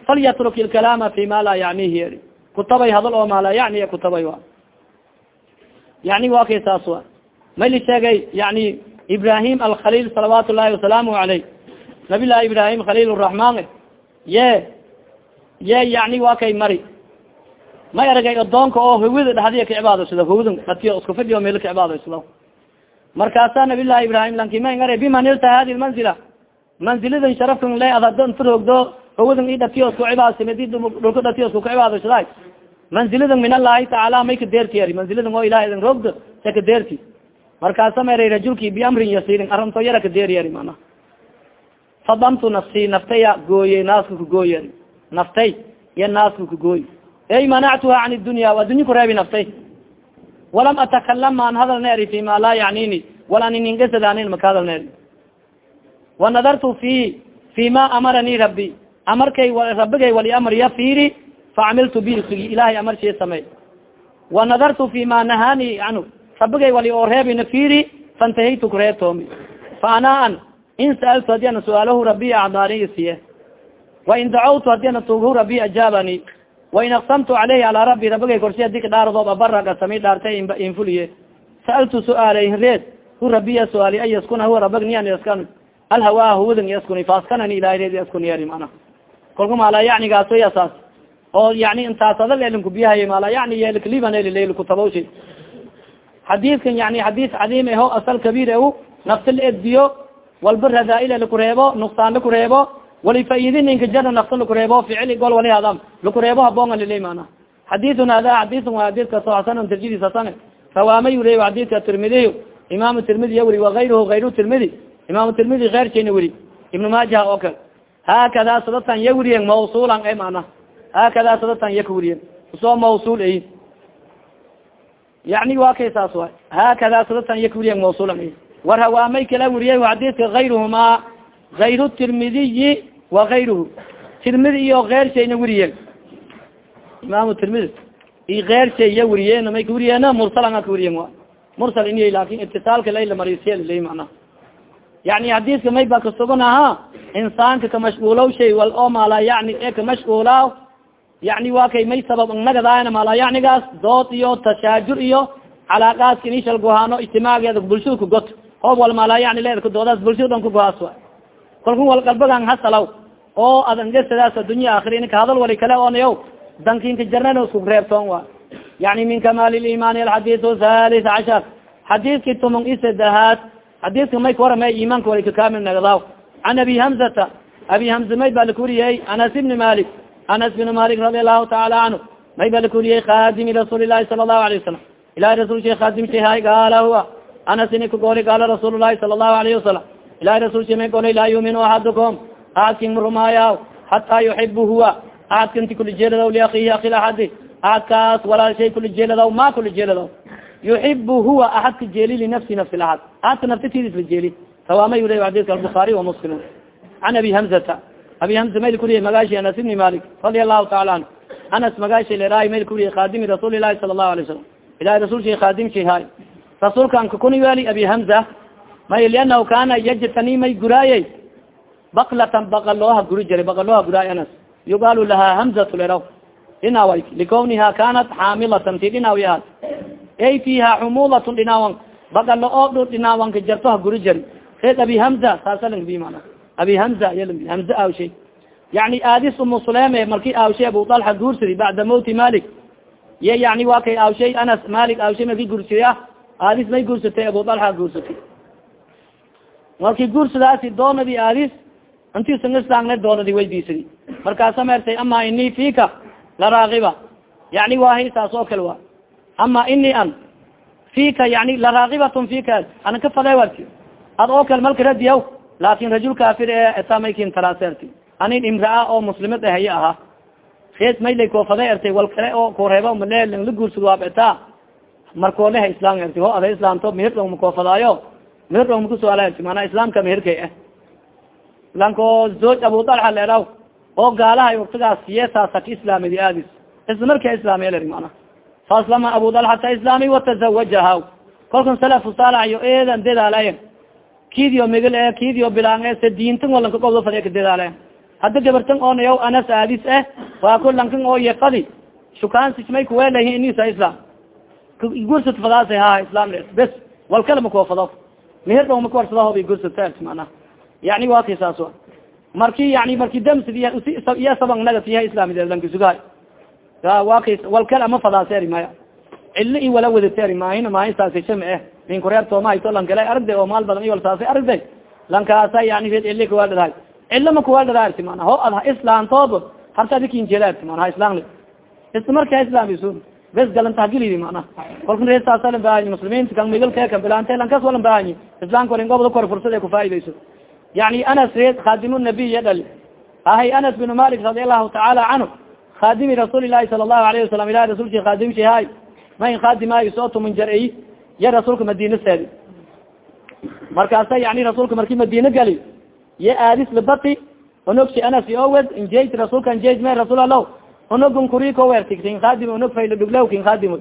falyatruk ilkalaama fi ma laa yacnihi eri kutabay hadal oo maa laa yacni kutabay wa. Yani wa kay saas wa may li sheegay yani ibrahim alkhalil salawaat llahi wasalaamu alayh nabi llahi ibrahim khalil raxmaan ye ye yani wa kay mari. May aragay odoonka oo hawida dhadiya ka cibaadaysado hawdin datiyo isku fidhiyo meel ka cibaadaysado markaasa nabi llahi ibrahim lanki may ngara biman ilta hadi lmanzila manziladan sharafkan le adadanta roogdo hawadan i dhatiyo isku cibaadsamedi dhulka dhatiyo isku ka cibaadaysaday manziladan min allahi tacaala may ka deerti eri manziladan oo ilahay dan roogdo sa ka deerti. Markaasa maray rajulki biamrin yasirin arinto yara ka deeri eri mana fadamtu nafsi naftaya gooye naaska kagooy eri naftay iyo naaska kagooy ey manactuha can dunya addunya kureebi naftay. Walam atakalam maan hadalna eri fi ma laa yacnini wala niningasadaanin maka hadalna eri wanadartu fi fi ma amaranii rabbi amarkay rabigay wali amriya fiiri bi sugi ilahay amar shee samey wanadartu fi ma nahani canhu rabigay wali oo reebina fiiri fantahaytu kureebtoomi fa anaan in sa'altu haddii ana su'aalahu rabi acdaani isiye wain dacawtu haddii ana tuughu rabi ajaabani wain aksamtu caleyhi alaa rabbi rabigay korsi adi kadhaardoob abara gasami dhaartay infuliye sa'altu su'aalay reed hu rabiya su'aali an yaskuna huwa rabag niyan yaskan alhawaa huwadan yaskuni faaskanani ilahay reed yaskuni yari mana kolka maala yacnigaaso yasaas oo yani intaas adal elinkubiyahay maala yani yeliklibanelilkutabawshi xadiidkan yani xadiis cadiim aho asal kabiir e nafta la edbiyo walba radaail lakureebo nuksaan lakureebo wali faidi ninka jara nafta lakureebo ficili gol wali hadam lakureebo habonga lilay mana xadiثun hada xadiثun wa xadiiskaso hasan tarjidis hasan rawaama yuriy xadiiska tirmidiy imam tirmidi weri waayruhu ayru tirmidi imam tirmidi keyrkayna weri ibn maaja oo kale haakada sadatan ya weriyen mawsulan e mana haakada sadatan ya ka weriyen u soo mawsul ay yani wa kay saas way haakada sadatan ya ka weriyen mawsulan ay war hawaamay kala weriyay xadiiska ayruhuma ayru tirmidiyi wa ayruhu tirmidi iyo keyrshayna weriyen imam tirmidi i keyrshey ya weriyeen may ka weriyeen mursalan ka weriyen a yani xadiiska may ba kasugan aha insaanka kamashguulaw shay wal oo maala yani e kamashguulaaw yani wa kay may sabab nagadaana maala yacnigaas dood iyo tashaajur iyo calaaqaadka inishal gohaano ijtimaageeda bulshada kugot hoob wal maala yani leeda kudoodaas bulshada dhan kugohaas wa kalku wal qalbagan hasalaw. Oo adangesadaas adunya akhira ininka hadal wali kale onayo dankinka jarnana isku reebtoon wa. Yani min kamaal limaani alxadiis halis cashar xadiiski tumon isadehaad xadiiska may kawaramay imaanka wali kakamil nagdaaw can abi hamzata abi hamza may ba lakuriyey anas ibni malik. Anas bin malik radi allahu taala canhu may ba lakuriyey khadimi rasuuli lahi sala allahu alayه wasalam ilahi rasul she khadim shehay gaala huwa. Anas ini kagooli gaala rasuul lahi sala allahu alayhi wasalam ilahi rasul she may golay laa yuminu axadukum aadkin marumaayaw hataa yuxibu huwa. Aadkanti kuli jeeladaw liakihi aki axadi aadkaas walaal shay kuli jeeladaw ma kuli jeeladaw yuxib huwa aadka jeeli linafsi nafsi laad aadka naftatidis la jeeli rawaamay ula xadiska albukaari wa muslim can abi hamzata abi hamza mayl kuriya magaashi anas ibni malik radia allahu taala anhu anas magaashi leraay mayl kuriya khadimi rasuuli lahi sala allahu alay salam ilahi rasulki khadimki hay rasuulka anka kuni weli abi hamza may lianahu kana yajtani may guraayey baklatan bakalooha guri jiray bakalooha guraay anas yuqaalu laha hamzat leraw dhinaaway likawniha kanat xaamilatan ti dhinaawi ahaad ay fiha xumulatun dhinaawan bagalo oo dho dhinaawanka jarto ha guri jari reed abi hamza saasa langbi mana? Abi hamza hamza awshay yani aadis umu suleme marki awshay abu dalxa guursadi bacda mawti malik. Ye yani waa kay awshay anas malik awshay marki guursadiya aadis may guursatay abu dalxa guursatay marki guursadaasi doonadi aadis inti sangasaangne doonadi waydiisadi markaasa mertay ama ini fika laraakiba yani wahay saas oo kale wa ama ini an fika yani laraakibatun fika ana ka fade warti ad oo kale malka radiyaw laakin rajul kafir e etamaykin taraserti anin imraa oo muslimad ahaye ahaa reed maylay koofada ertay wal kale oo koreeba male la guursado waabeta markooleha islam erti ho ada islaamto mihirong makoofadaayo mihirong makusuala erti mana islaamka mihirkay ah lanko zoj abu dalxa leeraw oo gaalahay waktigaas yeesaasa ka islaamidi aadis. Isla marka islaamiya leri mana faaslama abu dalxata islaami watazawajaha kolkan salafu saalaxyo eedan dadaalayen kidio migil e kidio bilaan e diintan walanka gobdo fadi ka dadaalayen hadda gabartan oonayaw anas aadis eh waa lankan oo yefadi shukansismay kuwelahi inisa islam gursat fadaas ha islam bes wal kala makuwafado mihir dhow makuwarsadahoba gursat mana yani waa kay saas a marki yani marki damsid iya sabang nagatiya islaamidlankisugahay waa kay wal kala ama fadaaseri maya cilo i wala wadateri maahina maahin saasishama eh. Nin kureer toomahayto lankala aragday oo maal badan iwal saasay aragday. Lankaasa yani red cili kuwaaldhadahay cilo ma kuwaaldhada arti mana ho ad islaantoob harta adikinjeeda arti mana ha islamli isla markaa islamisu bes galanta hagilidi mana kolka reer saasa bahanyi muslimiinta kan migalkeeka bilante lankas walan bahanyi islamka walin gobda kor fursad ay kufaa'idayso yani anas reed khadim nabiy ya dhali ahay anas bin malik radi allahu tacaala canhu khadimi rasuuli lahi sala allahu alayhi wasalam ilahi rasulki khadimshi hay mayn khadimaayo soo tuman jar-ay ya rasuulka madina seedi markaasa yani rasuulka marki madina gali ye aadis labati onogsi anas owed injej rasuulka injej me rasuul alaw onogun kuriko werti kin khadim onog faylo dhuglaw kin khadim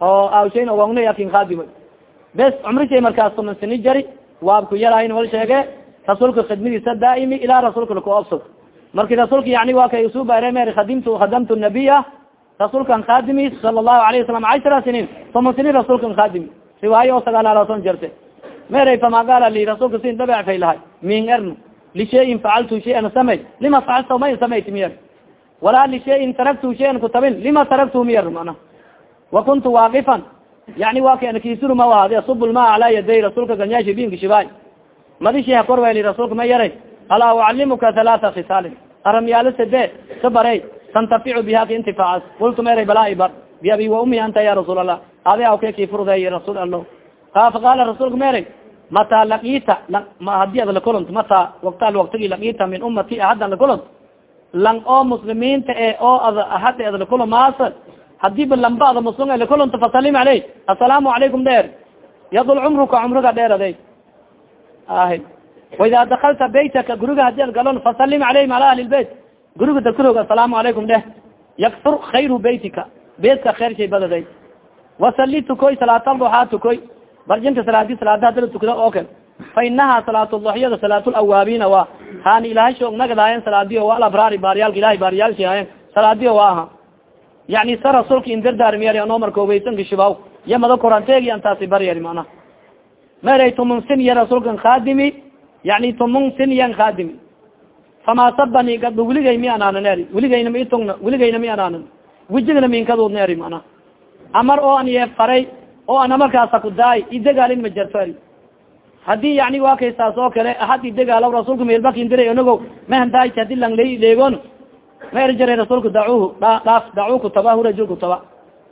oo awshayn owangnaya kin khadim bes cumrishay markaas tuman sini jari waabku yarahin wal sheege rasuulka khidmadiisa daaimi ilaa rasuulka lakuobsod marki rasuulka yani waa kay usubaremer khadimtu khadamtu nabiya rasuulkan khadimi sala allahu alayh wasalam cashara siniin toman siniin rasuulkan khadimi riwaayo oo sagaalalason jarte meray fama gaala li rasuulka sin dabec fay lahay. Min erno lishayin facaltu shayan samay. Lima facalta may samayt miyer walaa lishayin taraktu shayan kutabin lima taraktu miyer mana? Wa kuntu waaqifan. Yani waa kay ankisuruma waadi asub lma ala yaday rasuulka ganyashi binka shibaay madishi hakor weli rasuulka ma yaray alaa ucalimuka halaata khisaalin aramyaalo sade ka baray tantaficu biha ka intifaacas kultu meray balaa ibar biabi wa umi anta ya rasuul allah adi aw keki furday rasuul allo faqaala rasuulka meray mataa lakiita haddii ad lakulont mataa waktaal waktigi lakiita min umati ahadan lakulont lang oo muslimiinta e oo ad ahad ad lakulomaas hadiiba lamba ada muslim e lakulonta fasalim aley assalaamu calaykum dheer yadul cumruka cumriga dheer ahi waida dakalta baytaka guriga haddii ad galon fasalim alayhim ala ahli lbeyt guriga dakurog asalaamu calaykum dheh yaktur khayru beytika beytka kheer shay badaday wasali tukoy salaatduxaa tukoy barjinka salaadi salaada hadala tukada oo kale fa inaha salaatduxyada salaatulawaabiina waa haani ilahay shoog nagadaayen salaadiyo waa alabraari baariyaalka ilahay baariyaalshi hayen salaadiyo waa aha yani sa rasuulka indardaarmiyar anoo markoogeysanka shibaw iyo mada antaasi baryari mana meray tumun sin ya rasuulkan khadimi yani tumun sin yan khadimi. Fama sabani gaba weligay mi anaanan eri weligayna ma itugna weligayna mi anaanan wijigna minkadudna eri mana. Amar oo an ye faray oo ana markaasa ku daay idegaalin ma jarto eri haddii yani waa kay saas oo kale ahad idegaalaw rasuulka meelbakindiray onago mahandaay hadi lang la leegon ma eri jaray rasuulka dacuhu dha dhaaf dacuu kutaba hu rajul kutaba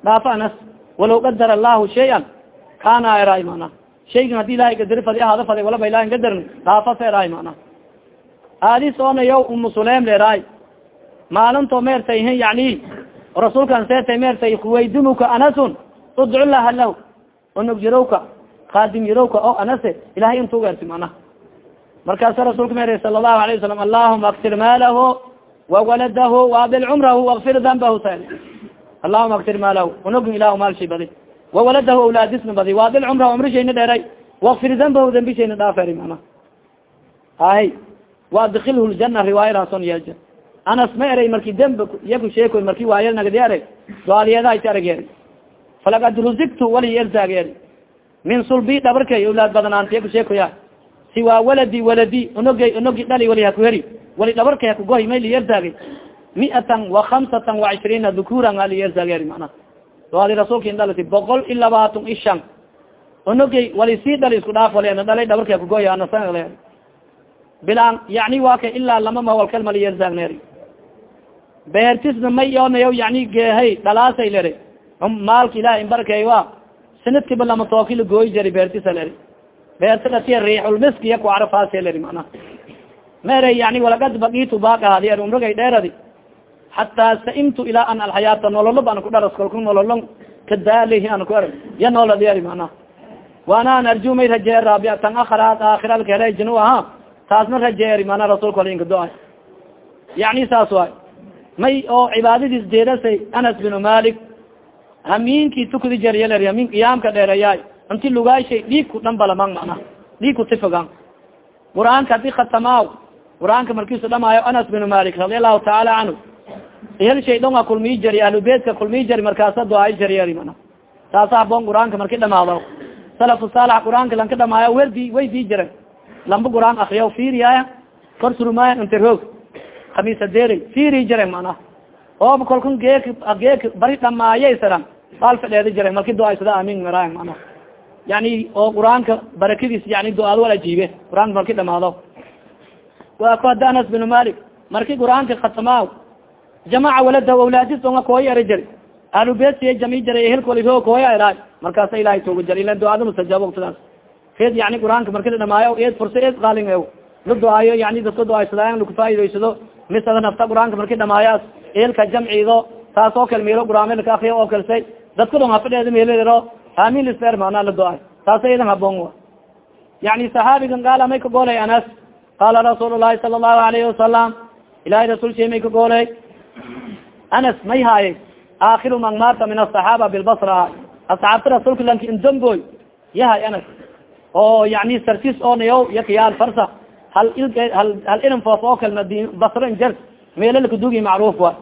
dhaaf anas walaw qadar allahu shay-an kana eraay mana shaygan haddii ilahay gadari fadi ahada faday walaba ilahin gadarni dhaafa sa eraay mana aadis oonayo umu suleim leeraay maalinto meertay hen yani rasuulkan seetay meertay kuwaydumuka anasun. Udcu laha lah onog yarowka oo anase ilahay intuu erti mana markaasa rasuulka mer sala allahu alayه wasalam allahuma aktir maalahu wawaladahu waabil cumrahu wakfir dambahu sa allahuma aktir maalahu. Onogin ilah maalshay badi wawaladahu awlaadisna badi waabil cumra cumrishayna dheeray wakfir dambahu dambishayna dhaaferi mana ahy waadkilhu ljana riwaayadaason yeelja anas ma eray marki demb iyaku sheekoy marki waayel nagdi eray doaliyadahayti arag eri falakad ruzigtu wali erzaag eri min sulbi dhabarkay awlaad badnaanta iyaku sheekoya siwaa waladi waladi onogay onogi dhali wali hakuheri wali dhabarkay hakugoy may liyerzaagay miatan wa hamsatan wa cishriina dhukuran a liyerzaag eri mana doali rasuulka in dhalati boqol i labaatan i shan onogay wali sii dhali isku dhaaf ana dhalay dhabarkay hakugoy anasa bilaan yani waa ka ilaa lama mawalkal maliyerzaagneeri beertisna may onayo yani gehay dhalaasay leri maalka ilahi inbarkey wa sanadkiba lama tookila gooyi jari beertisa leri beerta dhatiya riixulmiskiya ku carafaase leri mana mere yani walagad bagitu baaqahadi er umragay dheeradi hataa saimtu ilaa an alxayaata nololo bana ku dharas kalku nololo kadaalih an ku er ya nooladi eri mana waana an arjumay rajee raabia tan akharaat aakhiralkahelejinu aha. Taasna rajeeri mana rasuulka alinka do-a yani saas waay. May oo cibaadadiis deerasay anas binu malik hamiinkii tukudi jaryaler hamin iyaamka dheereyaay inti lugaashay dhiigku dhan balamang mana dhiigku tifogan qur'aanka haddii khatamaaw qur'aanka markiisu dhamaayo anas binu malik radi allahu tacaala canhu hel shay dhonga kulmii jari ahlubeytka kulmii jari markaasa do-ay jaryeri mana. Taasa haboon qur'aanka marki dhamaado. Salafu saalax qur'aanka lanka dhamaayo werdi way dii jiren lamba qur'aan akriya fiiriyaaya kor surmaaya interhoog khamiisa deri fiiri jire mana. Ooba kolkan geek geek bari dhamaayaysaran baal fadheedi jire marki do-aysada amin maraaya mana. Yani oo qur'aanka barakadiis yani do-aad wal ajiibe qur'aanka marki dhamaado. Waa ku hadda anas bin malik marki qur'aanka khatamaaw jamaca walada awlaadis onga kooya era jari ahlubesiya jami jara ehelkolio kooya eraay markaasa ilahay tooga jara ila do-aada mustajaabo waqtidaas ed yani qur'aanka marki dhamaayo ed fursa ed qaalin la do-aayo yani dadka do-aysadayan lakufaa'idaysado misada nafta qur'aanka marki dhamaayaas eelka jamcido taas oo kale meelo qur'aan laka akriya oo kalsay dadka dhon hafadheeda meelero amin lisfer maanaa la do-ay taasa idan haboon yani saxaabigan gaala may ka goolay anas qaala rasuul lahi sala allahu alayhi wasalam ilahay rasuul may ka goolay anas may haaye aakiru man maata min asaxaaba bilbasra. Asxaabta rasuulka lanki indamboy yahay anas. Oo yani sartis onayo yakiyaal farsa. Hal hal irin foof oo kale madi basro injar meelo lakadugi macruuf wa.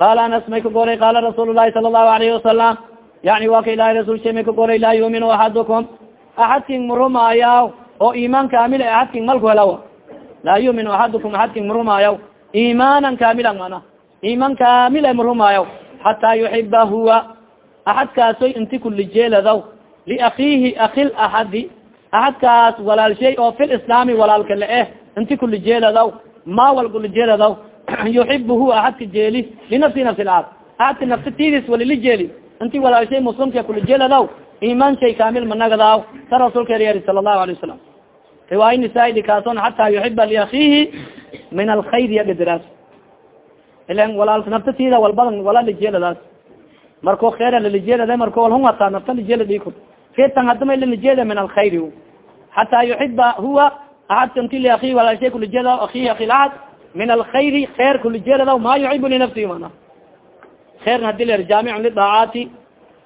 Qaala anas may ka golay qaala rasuul lahi sala allahu alayhi wasalam yani waa ka ilahay rasul she may ka golay laa yuuminu axadukum. Axadkin marumaayaw oo imaan kaamila axadkin malku helawa laa yuuminu axadukum axadkin marumaayaw imaanan kaamilan mana iman kaamila marumaayaw hataa yuxiba huwa. Axadkaasoy inti kulijeeladaw liakiihi akil axadi axadkaas walaalshay oo fil islaami walaalka la eh inti kulijeeladaw ma wal kulijeeladaw <clears throat> yuxibu hu axadka jeeli linafsi nafsi laad axadka nafsi tidis walili jeeli. Inti walaalshay muslimka kulijeeladaw iman shay managadaw sa rasuulka er yeri sala allahu alay wasalam riwaaya nisaa-idi xataa yuxiba liakiihi min alkhayr yagadiraas ilan walaalka nafta tida walbadan wala lijeeladaas marko kheera lalijeelada marko walhun hataa nafta lijeela dhiko fitan hadama lalijeeda min alkhayr xataa yuxiba huwa aadka inti liakii walaalshay kulijeeda akihi akilaad min alkhayri kheer kulijeelada ma yuxibu linafsihi mana kheerna hadi ler jaamicun lidaacaati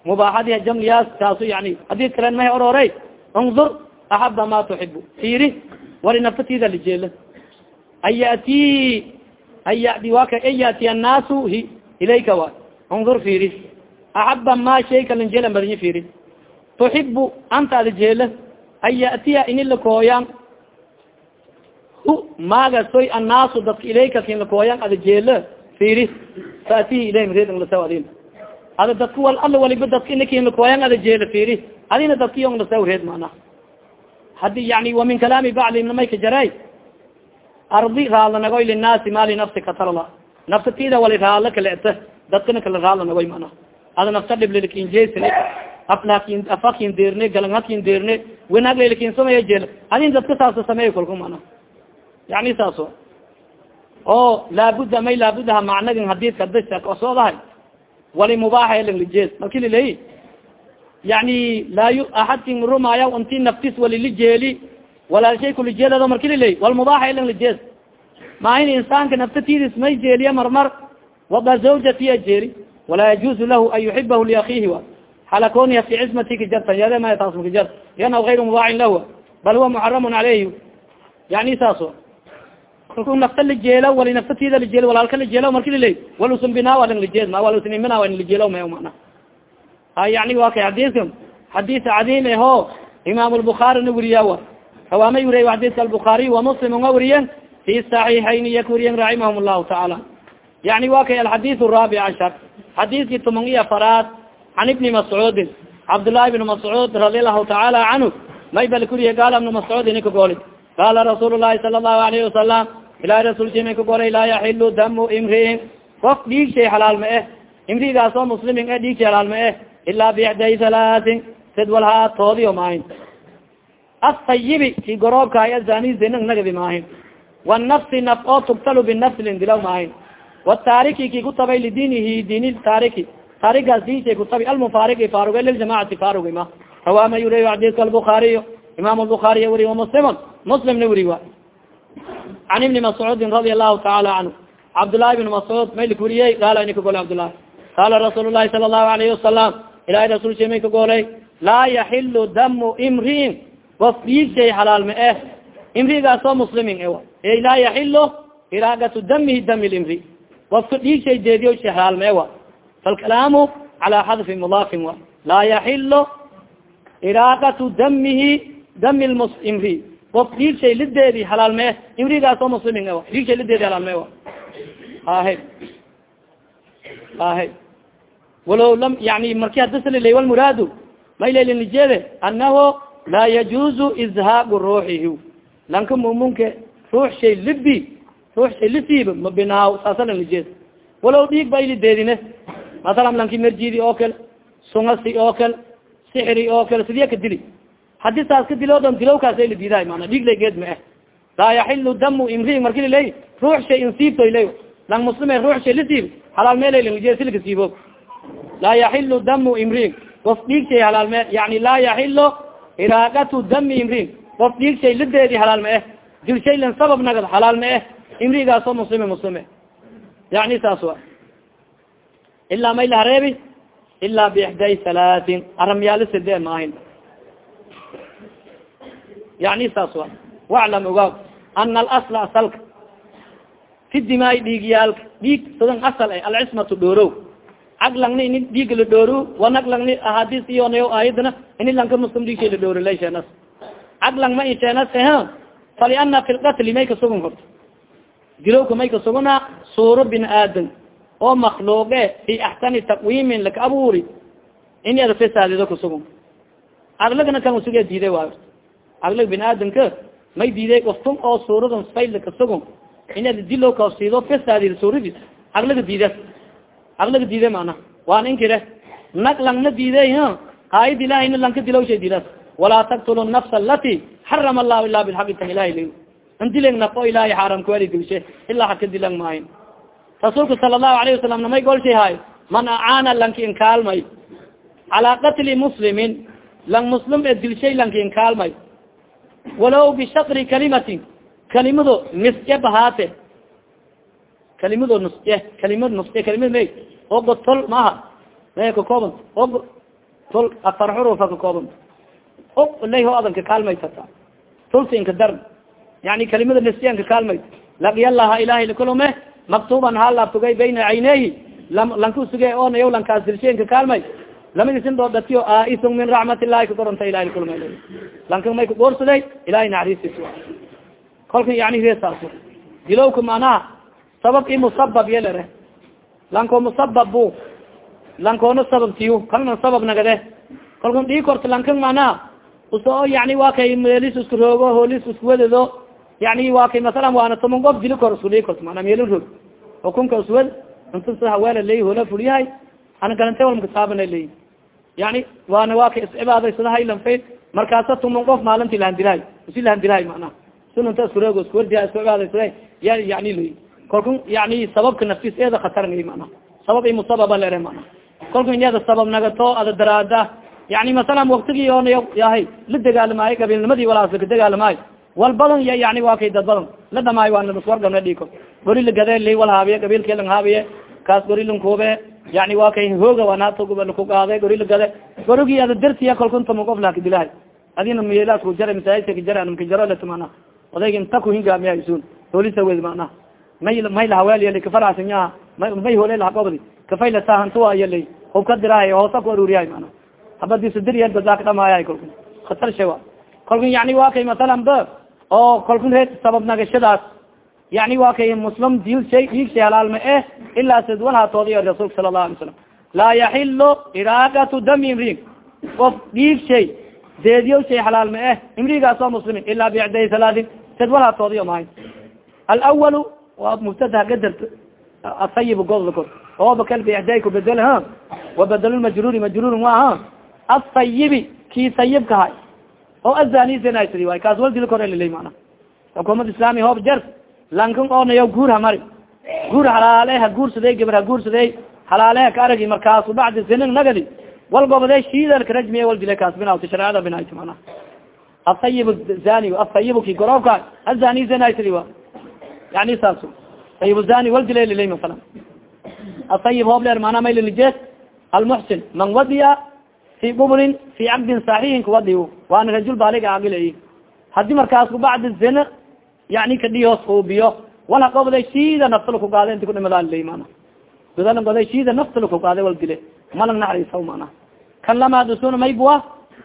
mubaaxadiha jamliyaas kaasu yani haddii kalen maha ororey undur axaba ma tuxibu fiiri wali naftatida lijeela an an yadi waka an yati annaasu hi ilayka wa undur fiiri axaba ma shayka linjeela badinyi fiiri tuxibu anta ada jeela an yatiya inilakooyan hu maagasoy annaasu dadka ilayka kin lakooyan ada jeela fiiri faatihi ilayhim reedn lasaw adin ada dadka wal alla waliba dadka inakin lakooyan ada jeela fiiri adina dadka yong lasaw reed mana hadi yani wa min kalaami bacdina may ka jaray ardi raadla nagoy linaasi ma linafsika tarla. Nafta tida wali raadla kaleeta dadkana kala raadla nagoy mana. Ada nafta dhiblilkinjesn aflakin afakin deerne galanhakin deerne wanaag lalkin samaya jeel. Adin dadka saasa sameeya kolka mana. Yani saas oo laabuda may laabudaha macnagin hadidka dasoodahay wali mubaaxa langlijeed marki liley yani laa y axadkin rumaya inti naftis walilijeeli walaalshay kulijeelado marki liley wal mubaaxa langlijeed maahin insaanka naftatidis may jeeliya marmar wada zawjatiya jeeli walaa yajuuzu lahu an yuxibahu liakiihi wa halakoniya fi cismati kajartan yade maya taas makajar liannahu gayru mubaacin lahu bal huwa muxaramun caleyhi yani saas kalku nafta lajeelo wali naftatida lajeelo walaalka lajeelo marki liley walusun binaa walan lajeed ma walusinimina wa lajeelo ma mana ha yani wa kay xadiiska xadiis cadiim eho imaam lbukaarina weriya wa hawaama wuriye xadiska albukaariy wamuslim unga wuriyen fi saxiixayn iya kuriyen raximahum llahu tacaala yani wa kay alxadiid raabic cashar xadiiskii tuman iyo afaraad can ibni mascuudin cabdillaahi bn mascuud radi allahu tacaala canhu maybal kuriye gaala ibnu mascuud ini kagoli qaala rasuul lahi sala allahu alayhi wasalam ilahi rasuulkiima kagolay laa yaxilu damu imriin. Qof dhiig shay xalaal ma eh imrigaas oo muslimin eh, e dhiig shay halaal ma eh ilaa biixday halaatin sidwalhaa toodiyo maahin aلtayibi ki goroobkahay azani zinag nagabi maahin wnafsi naf oo tugtalu binafslin dilaw maahin wataariki ki kutabay lidinihi dini taariki taarigaas dinshay kutabay almufaarigi faaruga liljamacati faarugi ma hawaama yuriy xadiska albukaariyo imaam albukaariy weriy musliman muslimna weri wa can ibni mascuudin radia alahu taala canhu cabdillaahi bn mascuud may likuriye gaala ini kagoolay cabdillaahi qaala rasuul lahi sala allahu alayhi wasalam ilahay rasul sha may kagoolay laa yaxilu damu imriin of dhiig shay xalaal ma eh. Imrigaas oo muslimin ewa. Ey laa yaxilu iraagatu damihi dami limri wafka dhiig shay deediyo shay xalaal ma ewa. Falkalaamu cala xadfi mudaafin wa. Laa yaxilu iraaqatu damihi dami imri. Of dhiig shay lideedi halaal mee imrigaas oo muslimin ewa. Dhiig shay lideedi halaal me wa ahe ahe walow lam yani marki hadaslaley walmuraadu maylelinijeede anahu laa yajuzu izhaaqu ruuxihi lanka mumunka ruux shay libi ruux shay lisiiba mabinaaw saasalanijeed walow dhiig ba ilideedine masalan lanki merjidi oo kale sungasi oo kale sixri oo kale sidiya ka dili haddii saas ka dilo don dilowkaas la diidahay mana dhiig lay geed ma eh laa yaxilu damu imri marki liley ruux shay insiibtoyley lang muslime ruux shay lisiib halaal meelelje silka siibo laa yaxilu damu imri of dhiig shay halaal laa yaxilu iraaqatu dami imri of dhiig shay lideedi halaal ma eh. Dil shay lan sabab nagad halaal ma eh. Imrigaasoo muslime muslime. Yani saas wa ilaa may la ilaa bixday halaatin aramyaali sidee maahin yani saas wa waclam ogaaw ana alasla asalka. Fi dimaai dhiigyaalka. Dhiig sadan asal e alcismatu dhoorow caglangni ini dhiiga la dhooru wanaglangni ahadis iyonayo aayadana ini lanka muslim dhiigshay la dhooro lay sheenas caglang ma isheenas h faliana fi lqatli may kasugun horto dilowka may kasuguna suuro bin aadan oo makluuqe fi axsani taqwiimin laka abuuri in ada fasaadido kasugun aglagana kan usuge diiday waayo aglag bin aadamka may diiday oftun oo suuradan fayla kasugun in ada dilo kasido fasaadid suuradis aglaga diida aglaga diiday mana waan inkire nag langna diiday aayad ilahayna lanka dilowsha diidas walaa taktulu nafsa alati xarama allahu ila bilxaqi tan ilahi l an dilang nafo ilahay xaaram kuwali dilshe ilaa haka dilang maayo rasuulka sala allahu alayhi wasalam namay golshay haayo man acaana lanki inkaalmay calaa qatli muslimin lang muslim e dilshay lanki inkaalmay walow bishakri kalimatin kalimado nisce bahaate kalimado nusce kalimad nusce kalimad may ogo tol maaha. May kakooban og tol afar xurufa kakooban og layho adanka kaalmay tata. Tulsi inka dar yani kalimada niscianka kaalmay. Laqiyallaha ilahay lakulome maktuban ha laabtugay bayna cayneyhi lanku suge onayo lankaas dilshenka kaalmay. Lamadisin doo datiyo aisung min raxmat illahi kakoranta ilahi lakulma lanka may kagoorsaday ilahay naxariistis kolka yani reesaas sabab i musabab yelere lanko musabab bu. Lankoona sababtiyu kalna sabab nagade kalka dhii korta lankan manaha u soo yani waa kay meelis isku roogo hoolis isku wadedo yani waa kay masalan waana toman qof dili kor isku dhii korta mana meelin roog xukunka iswad inta sa haweela leey hoola fuliyahay ana galante walmaka saabana leey yani waana waa kay iscibaadaysadahay lanfay markaasa tuman qof maalinti lahandilahay isi lahandilahay manaa sunanta isku roogo isku wardiya isku cibaadaysada ya yani leey kalku yani sababka naftis eeda khatarnay mana sabab musababa lere mana kalku inyada sabab nagato ada daraada. Yani masalan waktigii oona yahay la dagaalamaayo qabiilnimadii walaas laka dagaalamaayo wal badan y yani waa kay dad badan. La dhamaayo waana wargabna dhiko gori lagade li wal haabiye qabiilka lang kaas gori lankube yani waa kay hooga wanatlakugaade gori lagade gorigi ada dartiya kalkuntama qof laka dilahay adina meelaasku jara masaajidka kajara makajaro letumana odayga inta kuhingaamiyasun hoolisa wed macnaha may may lahaweel kafarasanya may hoole lahagobdi kafaylasahantuwayala hubka dirahay hoosa ku aruriyahay mana. Habadiisudirya badaa kadhamaaya kolku khatar shewa. Kolka yani wa kay masalan ba? Oo kolku reed sabab nagashadaas yani wa kay muslim dil shay dhiig shay halaal ma eh ilaa sidwan hatoodiyo rasuulka sala allahu alay salam laa yaxilu iraaqatu dami imrig of dhiig shay deediyo shay halaal ma eh. Imrigaas oo muslimin ilaa bicday salaadin sidwan hatoodiyo mahay alawal waa mubtada gadart asayib godla kor. Ooba kal bicdayku bedel ha wabadel majruri majruri wa ha asayibi kii sayibkahay oo azanisanasri way kaas wal dili kor lilay mana xukumad islami hoob jer lankan oonayo guur hamari guur halaale ha guursaday gabar ha guursaday halaaleha ka aragi markaasu bacdi sinin nagadi. Wal gobode shiidalka rajmiye wal dilay kaas binawti shareecada binayt mana asayib zani asayib ki goroobka azanisanasri wa yani saas sayib zani wal dilay lilay masalan asayib hoob leer mana maylilijeed almuxsin man wadiya fi bublin fi cabdin saxiixin kuwadiy waana rajul baaliga agilay haddii markaas kubacdi zina yani kadhiyoos uubiyo wala goboday shida naftala kugaada inti kudhimadaalilay mana gudala goday shida naftala kugaada wal dile malang naxariisa mana kan lamaad usuna maybua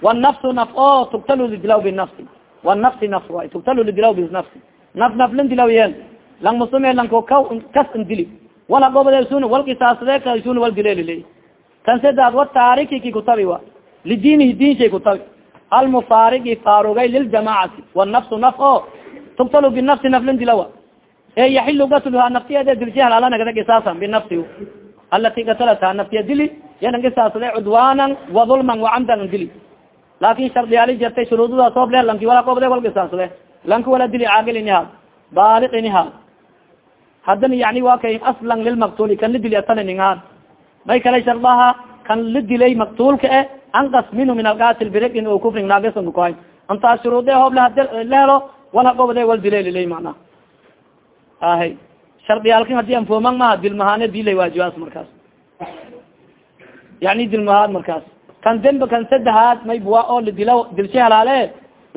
wanafsu naf o tugtalu lidilaw binafsi wanafsi naf way tugtalu lidilaw binafsi naf naflin dilaw yeen lang musume lanko ka kas indili wala gobode sun wal kisaasade sun wal dileliley kan sedaad wa taariki ki kutabi wa lidinihi din shay kutabi almufarigi faarugay liljamacati wanafsu naf o tugtalu binafsi naflin dilawa e yaxilu gatluha naftiyeede dilsha halaalanagada kisaasan binafsi alati gatalata naftiya dili yanan kisaasade cudwaanan wadulman wacamdan dili laakin shardiyaali jartay shuruududaas hoob le lanki wala gobode wal kisaasade lanki wala dili caagil inihaad baaliq inihaad haddana yani wa kay aslan lilmaktuli kan la dili atalaningaan may kala shardaha kan la dilay maktulka e anqas minhu min alqatil birigin o kufrin naagesankukohay antaas shuruude hoob la helo wala gobode wal dilay lilay macna ahay shardiyaalkin haddii anfooman maha dilmahaane dilay waajibaas markaas. Yani dilmahaad markaas. Kan dembe kan saddexaad may bua oo ladila dilsha halaale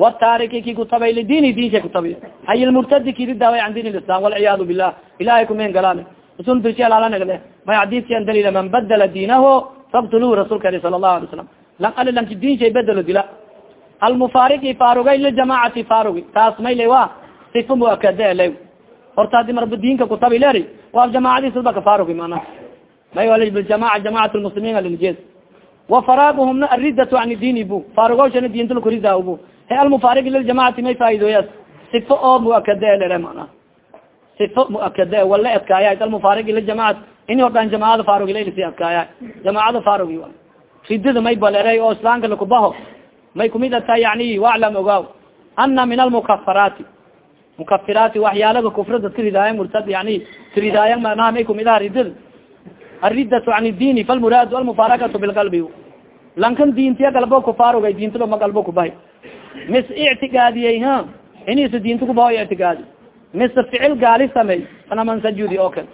wataariki ki kutabay lidini dinsha kutabay hay lmurtadi kiridaaway can din lislam walciyaadu bilah ilahay kumeen galaan usun dilsha halaalanagde may xadiiskian dalila man badala diinaho faktuluhu rasulka ali sala allahu alay salam lang ali lanki dinshay bedelo dila. Almufariki faarugay liljamacati faarugi taas may le wa sifa muakade le horta hadi marba diinka kutabi leri waa jamacadiisba kafaarugi mana. May jamaca jamacat lmuslimiin aliljeed wafaraaguhumna aridatu an diini bu. Faarugawshana diintalkurida bu he almufarig liljamacati may faaidooyas sifo oo muakade lere mana sifo muakade wala adkaaya almufarig liljamacat ini ordhan jamacada faarugilasi adkaaya. Jamacada faarugi ridada may balere oo islaamka lakubaho may kumid ataa yani waclam ogaaw. Ana min almukafaraati mukafiraati waxyaalaga kufra dadka ridaaya murtad yani ridaaya manaha may kumid aha ridada. Aridatu can diini falmuraadu almufarakatu bilqalbi. Lankan diintiya galbo kufaarugay diintalo ma galbo kubahay mis ictigaadiyey ha inisu diinta kubaho ictigaadi mise ficil gaali samey fanaman sajudi oo kale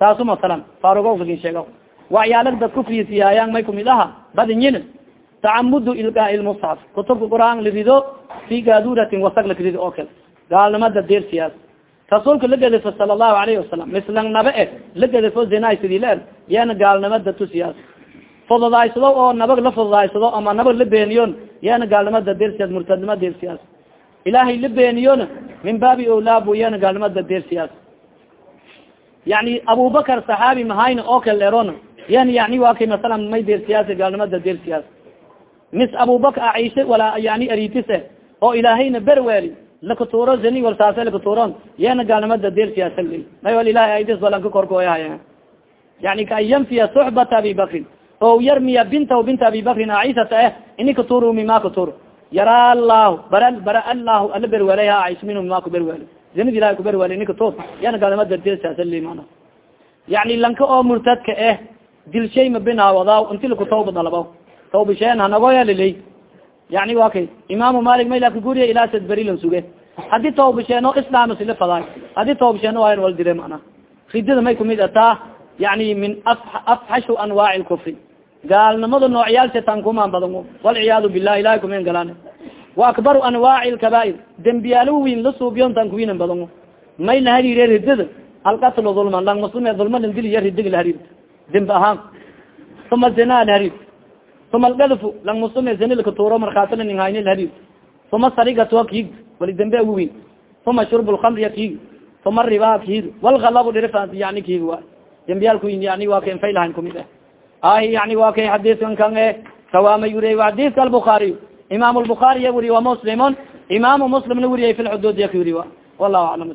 saasu masalan faarugo kagin sheega waxyaalaga dad kufrisiyaayaan may kumid aha badinyin tacamudu ilgaa ilmusxaf kutubka qur'aan lirido fi gaaduratin wasag lakrido oo kale gaalnimada deersiyaas rasuulka la gedefo sala allahu alayhi wasalam mislang naba e la gedefo zinay sidii la er yana gaalnimada tusiyaas fududaaysado oo nabag la fududaaysado ama nabag la beeniyon yana gaalnimada deersiyaas murtadnima deersiyaas ilaahay la beeniyona min baabi olaabu yana gaalnimada deersiyaas yani abubakar saxaabi mahayna oo kale erona yan yani waa kay masalan may deersiyaas gaalnimada deersiyaas mis abubakar aisha walaa yani aritise oo ilaahayna berweli lakaturo zani wal saase lakaturon yana gaalnimada deersiyaasa may wal ilahay aidis balanka korkooyahay yani kaan yanfiya suxbata abi o yarmiya binta binta abi bakrin aisata eh ini katuru mima katuro yara allahu bara bara allahu ala berweleyha aisha minhu mima kuberweli zanid ilahay kuberweli ini katur yana gaalnimada deersiyaasa mana yani lanka oo murtadka eh dilshay ma binaawadaw inti tawba dalabo. Tawbasheen hanagoya liley yani wa kay imaamu malik may laka guriya ilaa sad berilan suge. Hadii tawbasheeno islaam sila faday haddii tawbasheeno waayan wal dire mana ridada may kumid ataa yani min afxashu anwaaci lkufri gaalnimada noocyaalse tan kumaan badan walciyaadu bilah ilahay kumen galaan wa akbaru anwaaci lkabair dembiyaalo wiin la suubiyon tan kuwinan badan may lahariire ridada alqatlu dulman lang muslim dulma lang diliya ridig lahariir dembi ahaan uma zina lahariir uma algadfu lang muslim zinilka tuuro markhaatila ninghayni lahariir uma sarigatuwa kiig. Wali dembe aguwin uma shurb lkamriya kiig. Uma riba kiig. Walgalabu dhirfa yani kiig wa dembiyaalku yani waa kan faylahan kumid ah ahi yani waa kay xadiiskan kan e kawaama yuriy xadiiska albukaariy imam lbukaariya wuriy wa muslimun. Imaamu muslimna weriyay fi lxuduud ya ka wuriy wallahu aclam